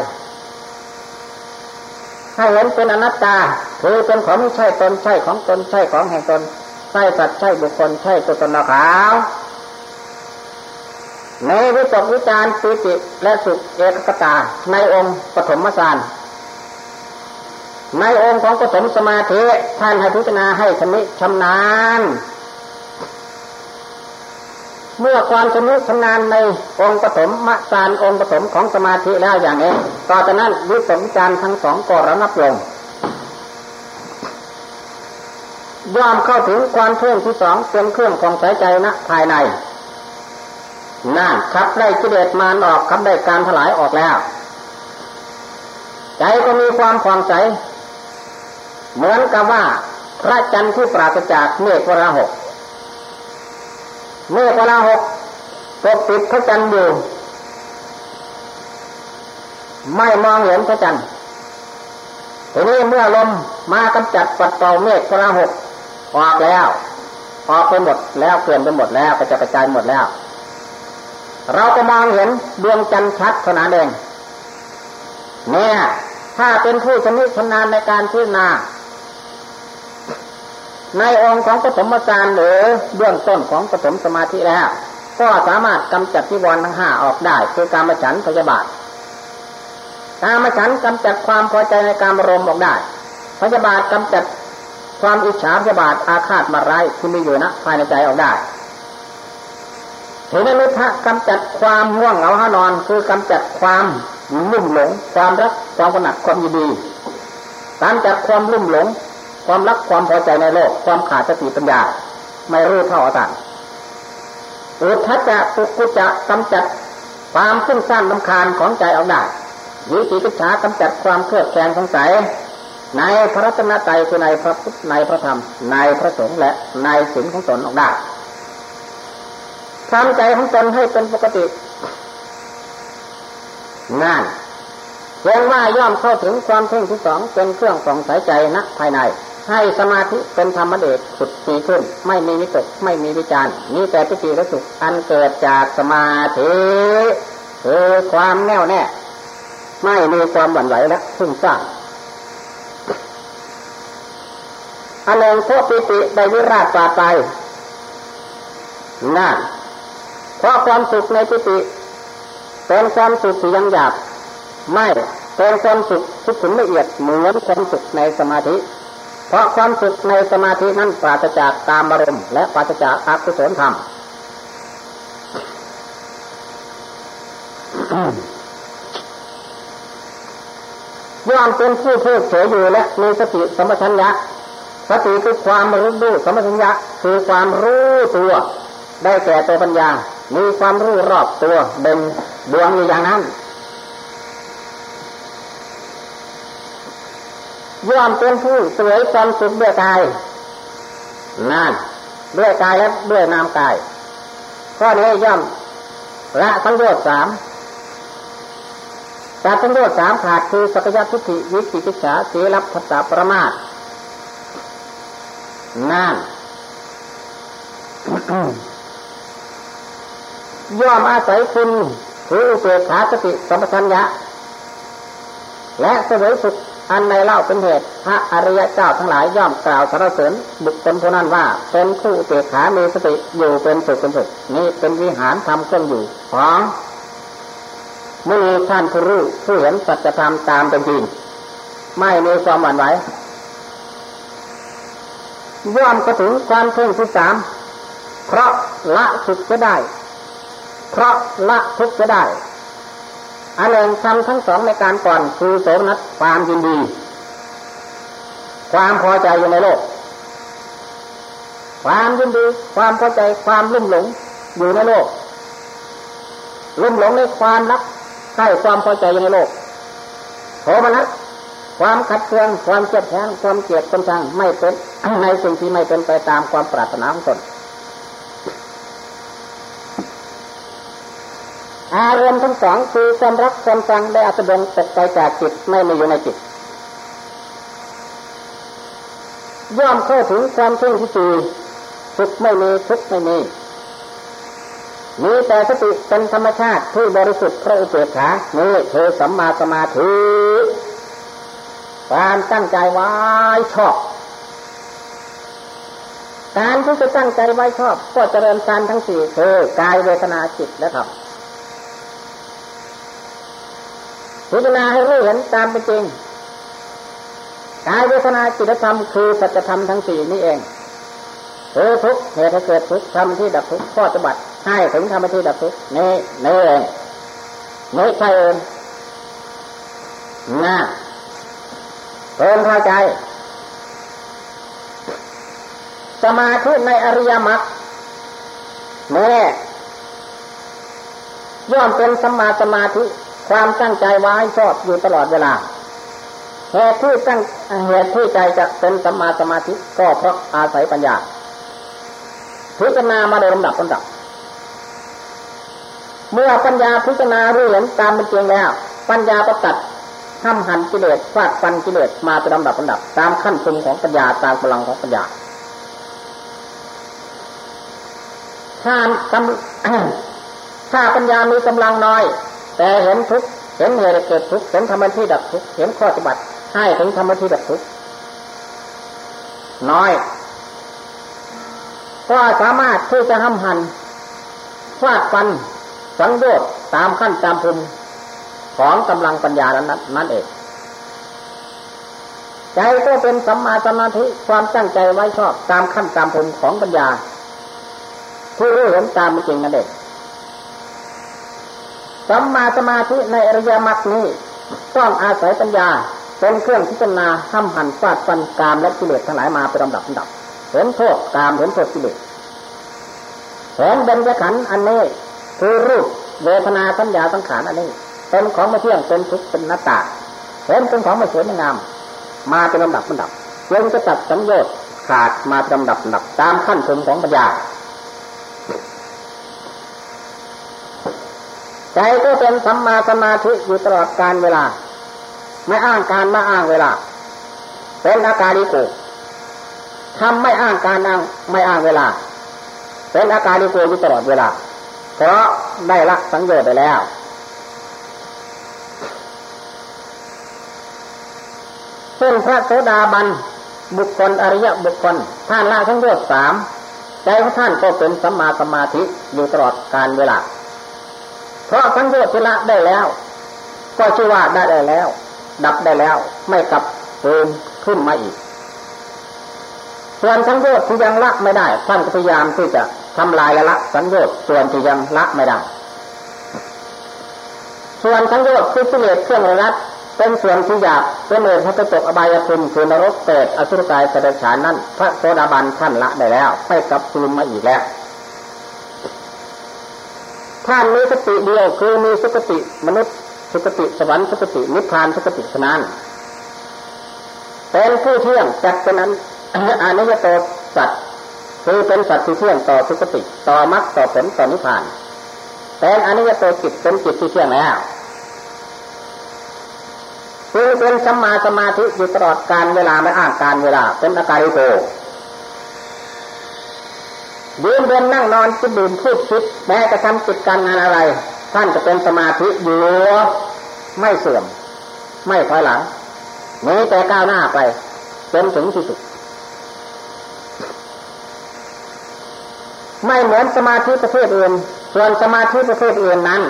S2: ให้เห็นเป็นอนัตตาคือเป็นของไม่ใช่ตนใช่ของตนใช่ของแห่งตนใช่สัตว์ใช่บุคคลใช่ตัวตนเราขาวในวิตกวิจารปิติและสุขเอกกตาในองค์ปฐมฌาน ในองค์ของปฐมสมาธิท่านให้พิจารณาให้ชำนิชำนาญ เมื่อความชำนิชำนาญในองค์ปฐมมฌานองค์ปฐมของสมาธิแล้วอย่างนี้ต่อจากนั้นวิตกวิจารทั้งสองก็ระนับลงย่อมเข้าถึงความเพ่องที่สองเป็นเครื่องของสายใจนะภายในนั่นขับไล่กิเลสมารออกขับได้การถลายออกแล้ว ใจก็มีความผ่องใส เหมือนกับว่าพระจันทร์ที่ปราศจากเมฆวราหก เมฆวราหกปกปิดพระจันทร์อยู่ไม่มองเห็นพระจันทร์ทีนี้เมื่อลมมากำจัดปัดเป่าเมฆวราหกออกแล้วออกไปหมดแล้วเกลื่อนไปหมดแล้วกระจายกระจายหมดแล้ว เราก็มองเห็นดวงจันทร์ชัดขนาดเองเนี่ยถ้าเป็นผู้ชำนิชำนาญในการพิจารณา ในองค์ของปฐมฌานหรือเบื้องต้นของปฐมสมาธิแล้ว ก็สามารถกำจัดที่วนทั้งห้าออกได้คือการมฉันพยาบาทการมฉันกำจัดความพอใจในการรมออกได้พยาบาทกำจัดความอิจฉาพยาบาทอาฆาตมาร้ายที่มีอยู่นะภายในใจออกได้ถึงนิพพะกำจัดความง่วงเหงาหานอน คือกำจัดความลุ่มหลง ความรักความกหนัดความยินดีกำจัดความลุ่มหลง ความรักความพอใจในโลก ความขาดสติปัญญา ไม่รู้เท่าต่างอุทจะปุกุจะกำจัดความฟุ้งซ่านลำคาญของใจออกได้วิติกิจฉากำจัดความเครือบแคลงสงสัยในพระรัตนตรัยคือในพระพุทธในพระธรรม ในพระสงฆ์และในศีลของตนออกได้ทำใจของตนให้เป็นปกตินั่นเพียงว่าย่อมเข้าถึงความเพ่งที่สองเป็นเครื่องส่องสายใจนักภายใน ให้สมาธิเป็นธรรมเดชสุดตีขึ้น ไม่มีวิตกไม่มีวิจารมีแต่ปิติและสุขอันเกิดจากสมาธิคือความแน่วแน่ไม่มีความหวั่นไหวและซึ่งสร้างอันหนึ่งพวกปิติได้วิราชปาไปนั่นเพราะความสุขในปิติเป็นความสุขที่ยังหยาบไม่เป็นความสุขที่ถึงละเอียดเหมือนความสุขในสมาธิ เพราะความสุขในสมาธินั้นปราศจากตามอารมณ์และปราศจากอกุศลธรรมย่อมเป็นผู้เพิกเฉยอยู่และมีสติสมชัญญะสติคือความรู้ดูสมัชัญญะคือความรู้ตัว ได้แก่ตัวปัญญา มีความรู้รอบตัวเด่นดวงอยู่อย่างนั้น ย่อมเป็นผู้สวยความสุขด้วยกายนั่นด้วยกายและด้วยนามกายข้อนี้ย่อมละสังโยชน์สามจากสังโยชน์สามขาดคือสักยทิฏฐิวิจิกิจฉาสีรับพัตตาประมาทนั่นย่อมอาศัยคุณคืออุเบกขาสติสัมปชัญญะและเสวยสุข อันในเล่าเป็นเหตุ พระอริยเจ้าทั้งหลายย่อมกล่าวสรรเสริญบุคคลผู้นั้นว่า เป็นผู้เบกขามีสติอยู่เป็นสุขเป็นสุขนี่เป็นวิหารทำเครื่องอยู่ของเมื่อท่านผู้รู้ผู้เห็นสัจธรรมตามเป็นจริงไม่มีความหวั่นไหวย่อมก็ถึงความเพ่งที่สามเพราะละสุขจะได้ เพราะละทุกข์จะได้ อันหนึ่งทำทั้งสองในการก่อนคือโสมนัสความยินดี ความพอใจอยู่ในโลก ความยินดี ความพอใจความลุ่มหลงอยู่ในโลกลุ่มหลงในความรักใกล้ความพอใจอยู่ในโลกโทมนัสความขัดเคืองความเจ็บแค้นความเกลียดความชังไม่เป็นในสิ่งที่ไม่เป็นไปตามความปรารถนาของตน อารมณ์ทั้งสองคือความรักความชังได้อัตดงตกไปจากจิตไม่มีอยู่ในจิตย่อมเข้าถึงความเที่ยงที่สี่ทุกไม่มีทุกไม่มีมีแต่สติเป็นธรรมชาติที่บริสุทธิ์พระอุเบกขานี่คือสัมมาสมาธิความตั้งใจไว้ชอบ การที่จะตั้งใจไว้ชอบ ก็เจริญการทั้งสี่คือกายเวทนาจิตและธรรม พิจารณาให้รู้เห็นตามเป็นจริงกายเวทนาจิตธรรมคือสัจธรรมทั้งสี่นี้เองคือทุกเหตุเกิดทุกธรรมที่ดับทุกข้อปฏิบัติให้ถึงธรรมที่ดับทุกนี่นี่เองนี่ใช่เองนะเพิ่มเข้าใจ สมาธิในอริยมรรคแม่ย่อมเป็นสมาสมาธิ ความตั้งใจไว้ชอบอยู่ตลอดเวลาเหตุที่ตั้งเหตุที่ใจจะเป็นสัมมาสมาธิก็เพราะอาศัยปัญญาพิจารณามาโดยลำดับลำดับเมื่อปัญญาพิจารณารู้เห็นตามเป็นจริงแล้ว ปัญญาประตัดห้ำหันกิเลสฟาดฟันกิเลสมาเป็นลำดับลำดับ ตามขั้นสุมของปัญญาตามพลังของปัญญาถ้าถ้าปัญญามีกำลังน้อย แต่เห็นทุกเห็นเหตุเกิดทุกเห็นธรรมที่ดับทุกเห็นข้อปฏิบัติให้ถึงธรรมที่ดับทุกน้อยก็สามารถที่จะห้ำหันฟาดฟันสังโยชน์ตามขั้นตามภูมิของกำลังปัญญานั้นนั่นเองใจก็เป็นสัมมาสมาธิความตั้งใจไว้ชอบตามขั้นตามภูมิของปัญญาที่รู้เห็นตามจริงนั่นเอง สัมมาสมาธิในอริยมรรคนี้ต้องอาศัยปัญญาเป็นเครื่องพิจารณาห้ำหันฟาดฟันกามและกิเลสทั้งหลายมาเป็นลำดับลำดับเห็นโทษกามเห็นโทษกิเลสเห็นเบญจขันธ์อันนี้คือรูปเวทนาสัญญาสังขารอันนี้เป็นของไม่เที่ยงเป็นทุกข์เป็นหน้าตาเห็นเป็นของไม่สวยไม่งาม มาเป็นลำดับลำดับจึงจะตัดสัญญาขาดมาเป็นลำดับลำดับตามขั้นภูมิของปัญญา ใจก็เป็นสัมมาสมาธิอยู่ตลอดการเวลา ไม่อ้างการไม่อ้างเวลา เป็นอาการิโกทำไม่อ้างการอ้างไม่อ้างเวลา เป็นอาการิโกอยู่ตลอดเวลา เพราะได้ละสังโยชน์ไปแล้วเช่นพระโสดาบันบุคคลอริยบุคคลท่านละสังโยชน์สามใจของท่านก็เป็นสัมมาสมาธิอยู่ตลอดการเวลา เพราะสังโยชน์ที่ละได้แล้ว ก็ชื่อว่าได้ได้แล้ว ดับได้แล้ว ไม่กลับเติมขึ้นมาอีก ส่วนสังโยชน์ที่ยังละไม่ได้ท่านพยายามที่จะทำลายละละสังโยชน์ส่วนที่ยังละไม่ได้ ส่วนสังโยชน์คือกิเลสเครื่องรัดเป็นส่วนที่หยาบเป็นเลยพระตกอบายภูมิคือนรกเปรตอสุรกายสดฉานนั้นพระโสดาบันท่านละได้แล้ว ไม่กลับคืนมาอีกแล้ว ท่านมีสติเดียวคือมีสุคติมนุษย์สุคติสวรรค์สุคตินิพพานสุคติสนานเป็นผู้เที่ยงจัดเป็นนั้นอนุยโตสัตว์คือเป็นสัตว์ที่เที่ยงต่อสุคติต่อมรรคต่อผลต่อนิพพานเป็นอนุยโตจิตเป็นจิตที่เที่ยงแล้วคือเป็นสัมมาสมาธิอยู่ตลอดการเวลาไม่อ้างการเวลาเป็นอาการิโก ยืนเดินนั่งนอนคิดดื่มพูดคิดแม้จะทำกิจการงานอะไร ท่านจะเป็นสมาธิอยู่ไม่เสื่อม ไม่ถอยหลังมีแต่ก้าวหน้าไปจนถึงที่สุด ไม่เหมือนสมาธิประเภทอื่น ส่วนสมาธิประเภทอื่นนั้น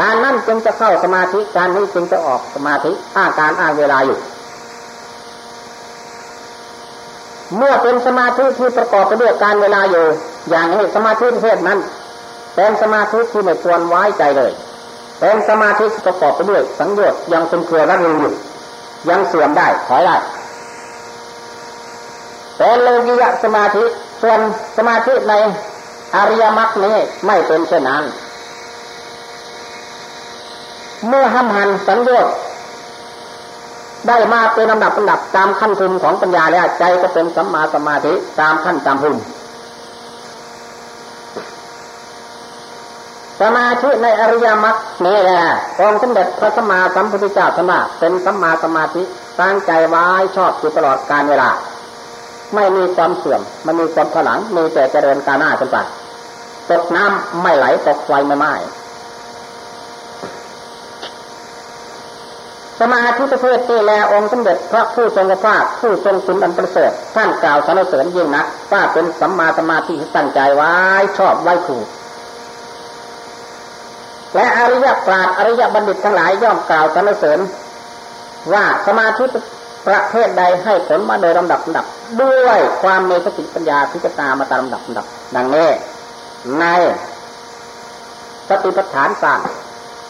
S2: การนั่นจึงจะเข้าสมาธิการนี้จึงจะออกสมาธิอ้าการอ้างเวลาอยู่ เมื่อเป็นสมาธิที่ประกอบไปด้วยการเวลาอยู่ อย่างนี้สมาธิประเภทนั้น เป็นสมาธิที่ไม่ควรไว้ใจเลย เป็นสมาธิประกอบไปด้วยสังโยชน์ยังเป็นเครือรัดรูอยู่ยังเสื่อมได้ถอยได้เป็นโลกิยะสมาธิส่วนสมาธิในอริยมรรคนี้ไม่เป็นเช่นนั้น เมื่อห้ามหันสังโยชน์ ได้มาเป็นลำดับลำดับตามขั้นภูมิของปัญญาแล้วใจก็เป็นสัมมาสมาธิตามขั้นตามภูมิสมาธิในอริยมรรคนี่แหละองค์สมเด็จพระสัมมาสัมพุทธเจ้าสมาเป็นสัมมาสมาธิตั้งใจไว้ชอบอยู่ตลอดกาลเวลา ไม่มีความเสื่อมมันมีความผลังมีแต่เจริญกาหน้าขึ้นไปตกน้ำไม่ไหลตกไฟไม่ไหม้ สมาธิประเภทนี้แลองค์สมเด็จพระผู้ทรงพระผู้ทรงสุนอันประเสริฐท่านกล่าวสรรเสริญยิ่งนักว่าเป็นสัมมาสมาธิตั้งใจไว้ชอบไว้ถูกและอริยปราชอริยบัณฑิตทั้งหลายย่อมกล่าวสรรเสริญ ว่าสมาธิประเภทใดให้ผลมาโดยลำดับลำดับ ด้วยความมีสติปัญญาพิจารณามาตามลำดับลำดับ ดังนี้ในสติปัฏฐานสาม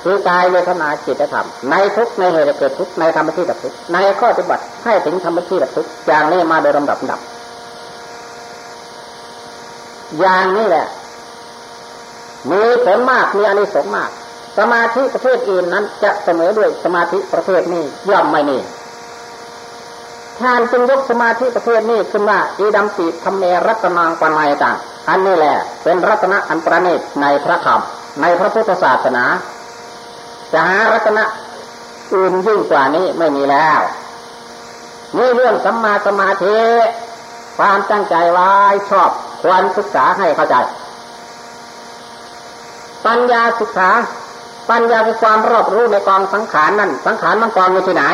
S2: คือกายเวทนาจิตธรรม ในทุกในเหตุเกิดทุกในธรรมที่ดับทุกในข้อปฏิบัติให้ถึงธรรมที่ดับทุกอย่างนี้มาโดยลำดับดับ อย่างนี้แหละ มีผลมากมีอานิสงส์มาก สมาธิประเภทอื่นนั้น จะเสมอด้วยสมาธิประเภทนี้ย่อมไม่มีท่านจึงยกสมาธิประเภทนี้ขึ้นว่าอีดัมติธรรมเมรัตนางปนายต่างอันนี้แหละ เป็นรัตนะอันประณีตในพระธรรมในพระพุทธศาสนา จะหารัตนะอื่นยิ่งกว่านี้ไม่มีแล้วนี่เรื่องสัมมาสมาธิความตั้งใจไว้ชอบควรศึกษาให้เข้าใจ ปัญญาศึกษา ปัญญาคือความรอบรู้ในกองสังขารนั่น สังขารมันกองอยู่ที่ไหน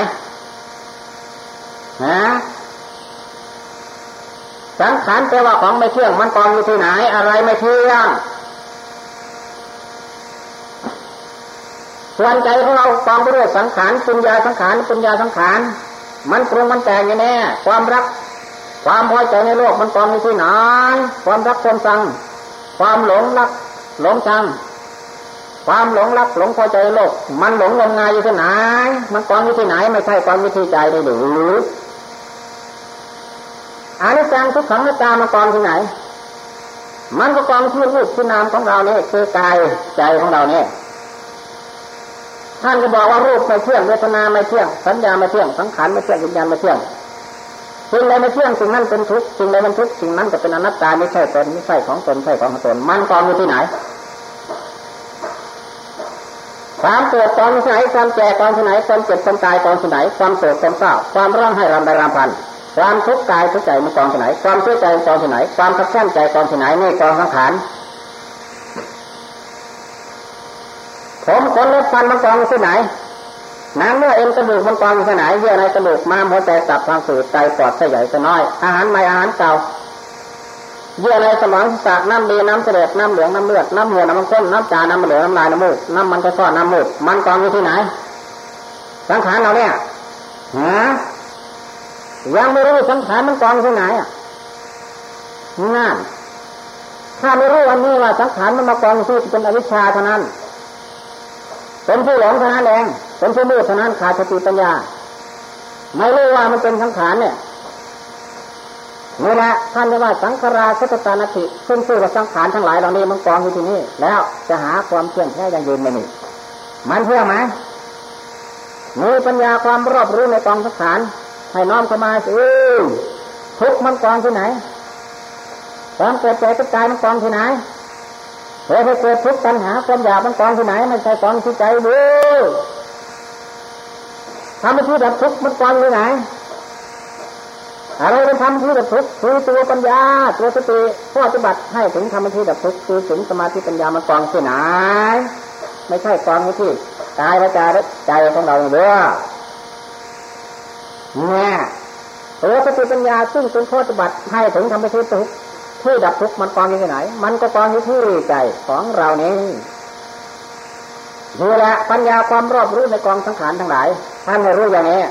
S2: ฮะสังขารแปลว่าของไม่เที่ยงมันกองอยู่ที่ไหน อะไรไม่เที่ยง ส่วนใจของเรากองไปด้วยสังขารปุญญาสังขารปุญญาสังขาร มันปรุงมันแต่งอย่างนี้ความรัก ความพอใจในโลกมันกองอยู่ที่ไหนความรักความชัง ความหลงรัก หลงชัง ความหลงรักหลงพอใจโลก มันหลงงมงายอยู่ที่ไหน มันกองอยู่ที่ไหนไม่ใช่ความวิธีใจได้หรืออานิจังทุกขังนัตามันกองที่ไหน มันก็กองที่รูปที่นามของเราเนี่ยคือกายใจของเราเนี่ย ท่านก็บอกว่ารูปไม่เที่ยงเวทนาไม่เที่ยง สัญญาไม่เที่ยงสังขารไม่เที่ยงวิญญาณไม่เที่ยงสิ่งใดไม่เที่ยงสิ่งนั้นเป็นทุกข์สิ่งใดมันทุกข์สิ่งนั้นจะเป็นอนัตตาไม่ใช่ตนไม่ใช่ของตนไม่ใช่ของตนมันกองอยู่ที่ไหนความเกิดกองที่ไหนความแก่กองที่ไหนความเจ็บความตายกองที่ไหนความโศกความเศร้าความร้องไห้รำไรรำพันความทุกข์กายทุกข์ใจมันกองที่ไหน ความเสียใจกองที่ไหน ความขัดแย้งใจกองที่ไหนนี่กองสังขาร ผมขนเล็บฟันมันกองที่ไหนน้ำเนื้อเอ็นกระดูกมันกองที่ไหนเยื่อในกระดูกม้ามหัวใจตับทางสูดใจปอดไส้ใหญ่ไส้น้อย อาหารใหม่อาหารเก่าเยื่อในสมองสากน้ำดีน้ำเสด็จน้ำเหลืองน้ำเลือดน้ำหัวน้ำข้นน้ำจาน้ำเหลืองน้ำลายน้ำมูกน้ำมันก็ซ่อนน้ำมูกมันกองอยู่ที่ไหน สังขารเราเนี่ยฮะยังไม่รู้สังขารมันกองที่ไหนอะงานถ้าไม่รู้วันนี้ว่าสังขารมันมากองที่เป็นอวิชชาเท่านั้น เป็นผู้หลงเท่านั้นเองเป็นผู้มืดเท่านั้นขาดสติปัญญา ไม่รู้ว่ามันเป็นสังขารเนี่ยนี่แหละท่านเรียกว่าสังขาราสตตานาติซึ่งชื่อว่าสังขารทั้งหลายเหล่านี้มันกองอยู่ที่นี่แล้วจะหาความเที่ยงแท้ยังยืนไม่มีมันเพื่อไหมมีปัญญาความรอบรู้ในกองสังขารให้น้อมเข้ามาสิทุกมันกองที่ไหนความเกิดใจกระจายมันกองที่ไหน เหตุให้เกิดทุกข์ปัญหาความอยากมันกองที่ไหนไม่ใช่กองที่ใจดูทำที่ดับทุกข์มันกองที่ไหน อะไรเป็นธรรมที่ดับทุกข์คือตัวปัญญาตัวสติข้อปฏิบัติให้ถึงธรรมที่ดับทุกข์คือถึงสมาธิปัญญามากองที่ไหน ไม่ใช่กองที่กายและใจใจของเราเด้อเนี่ยตัวสติปัญญาซึ่งเป็นข้อปฏิบัติให้ถึงธรรมที่ดับทุกข์ ที่ดับทุกข์มันกองอยู่ที่ไหน มันก็กองอยู่ที่ใจของเรานี้นี่แหละปัญญาความรอบรู้ในกองสังขารทั้งหลายท่านไม่รู้อย่างนี้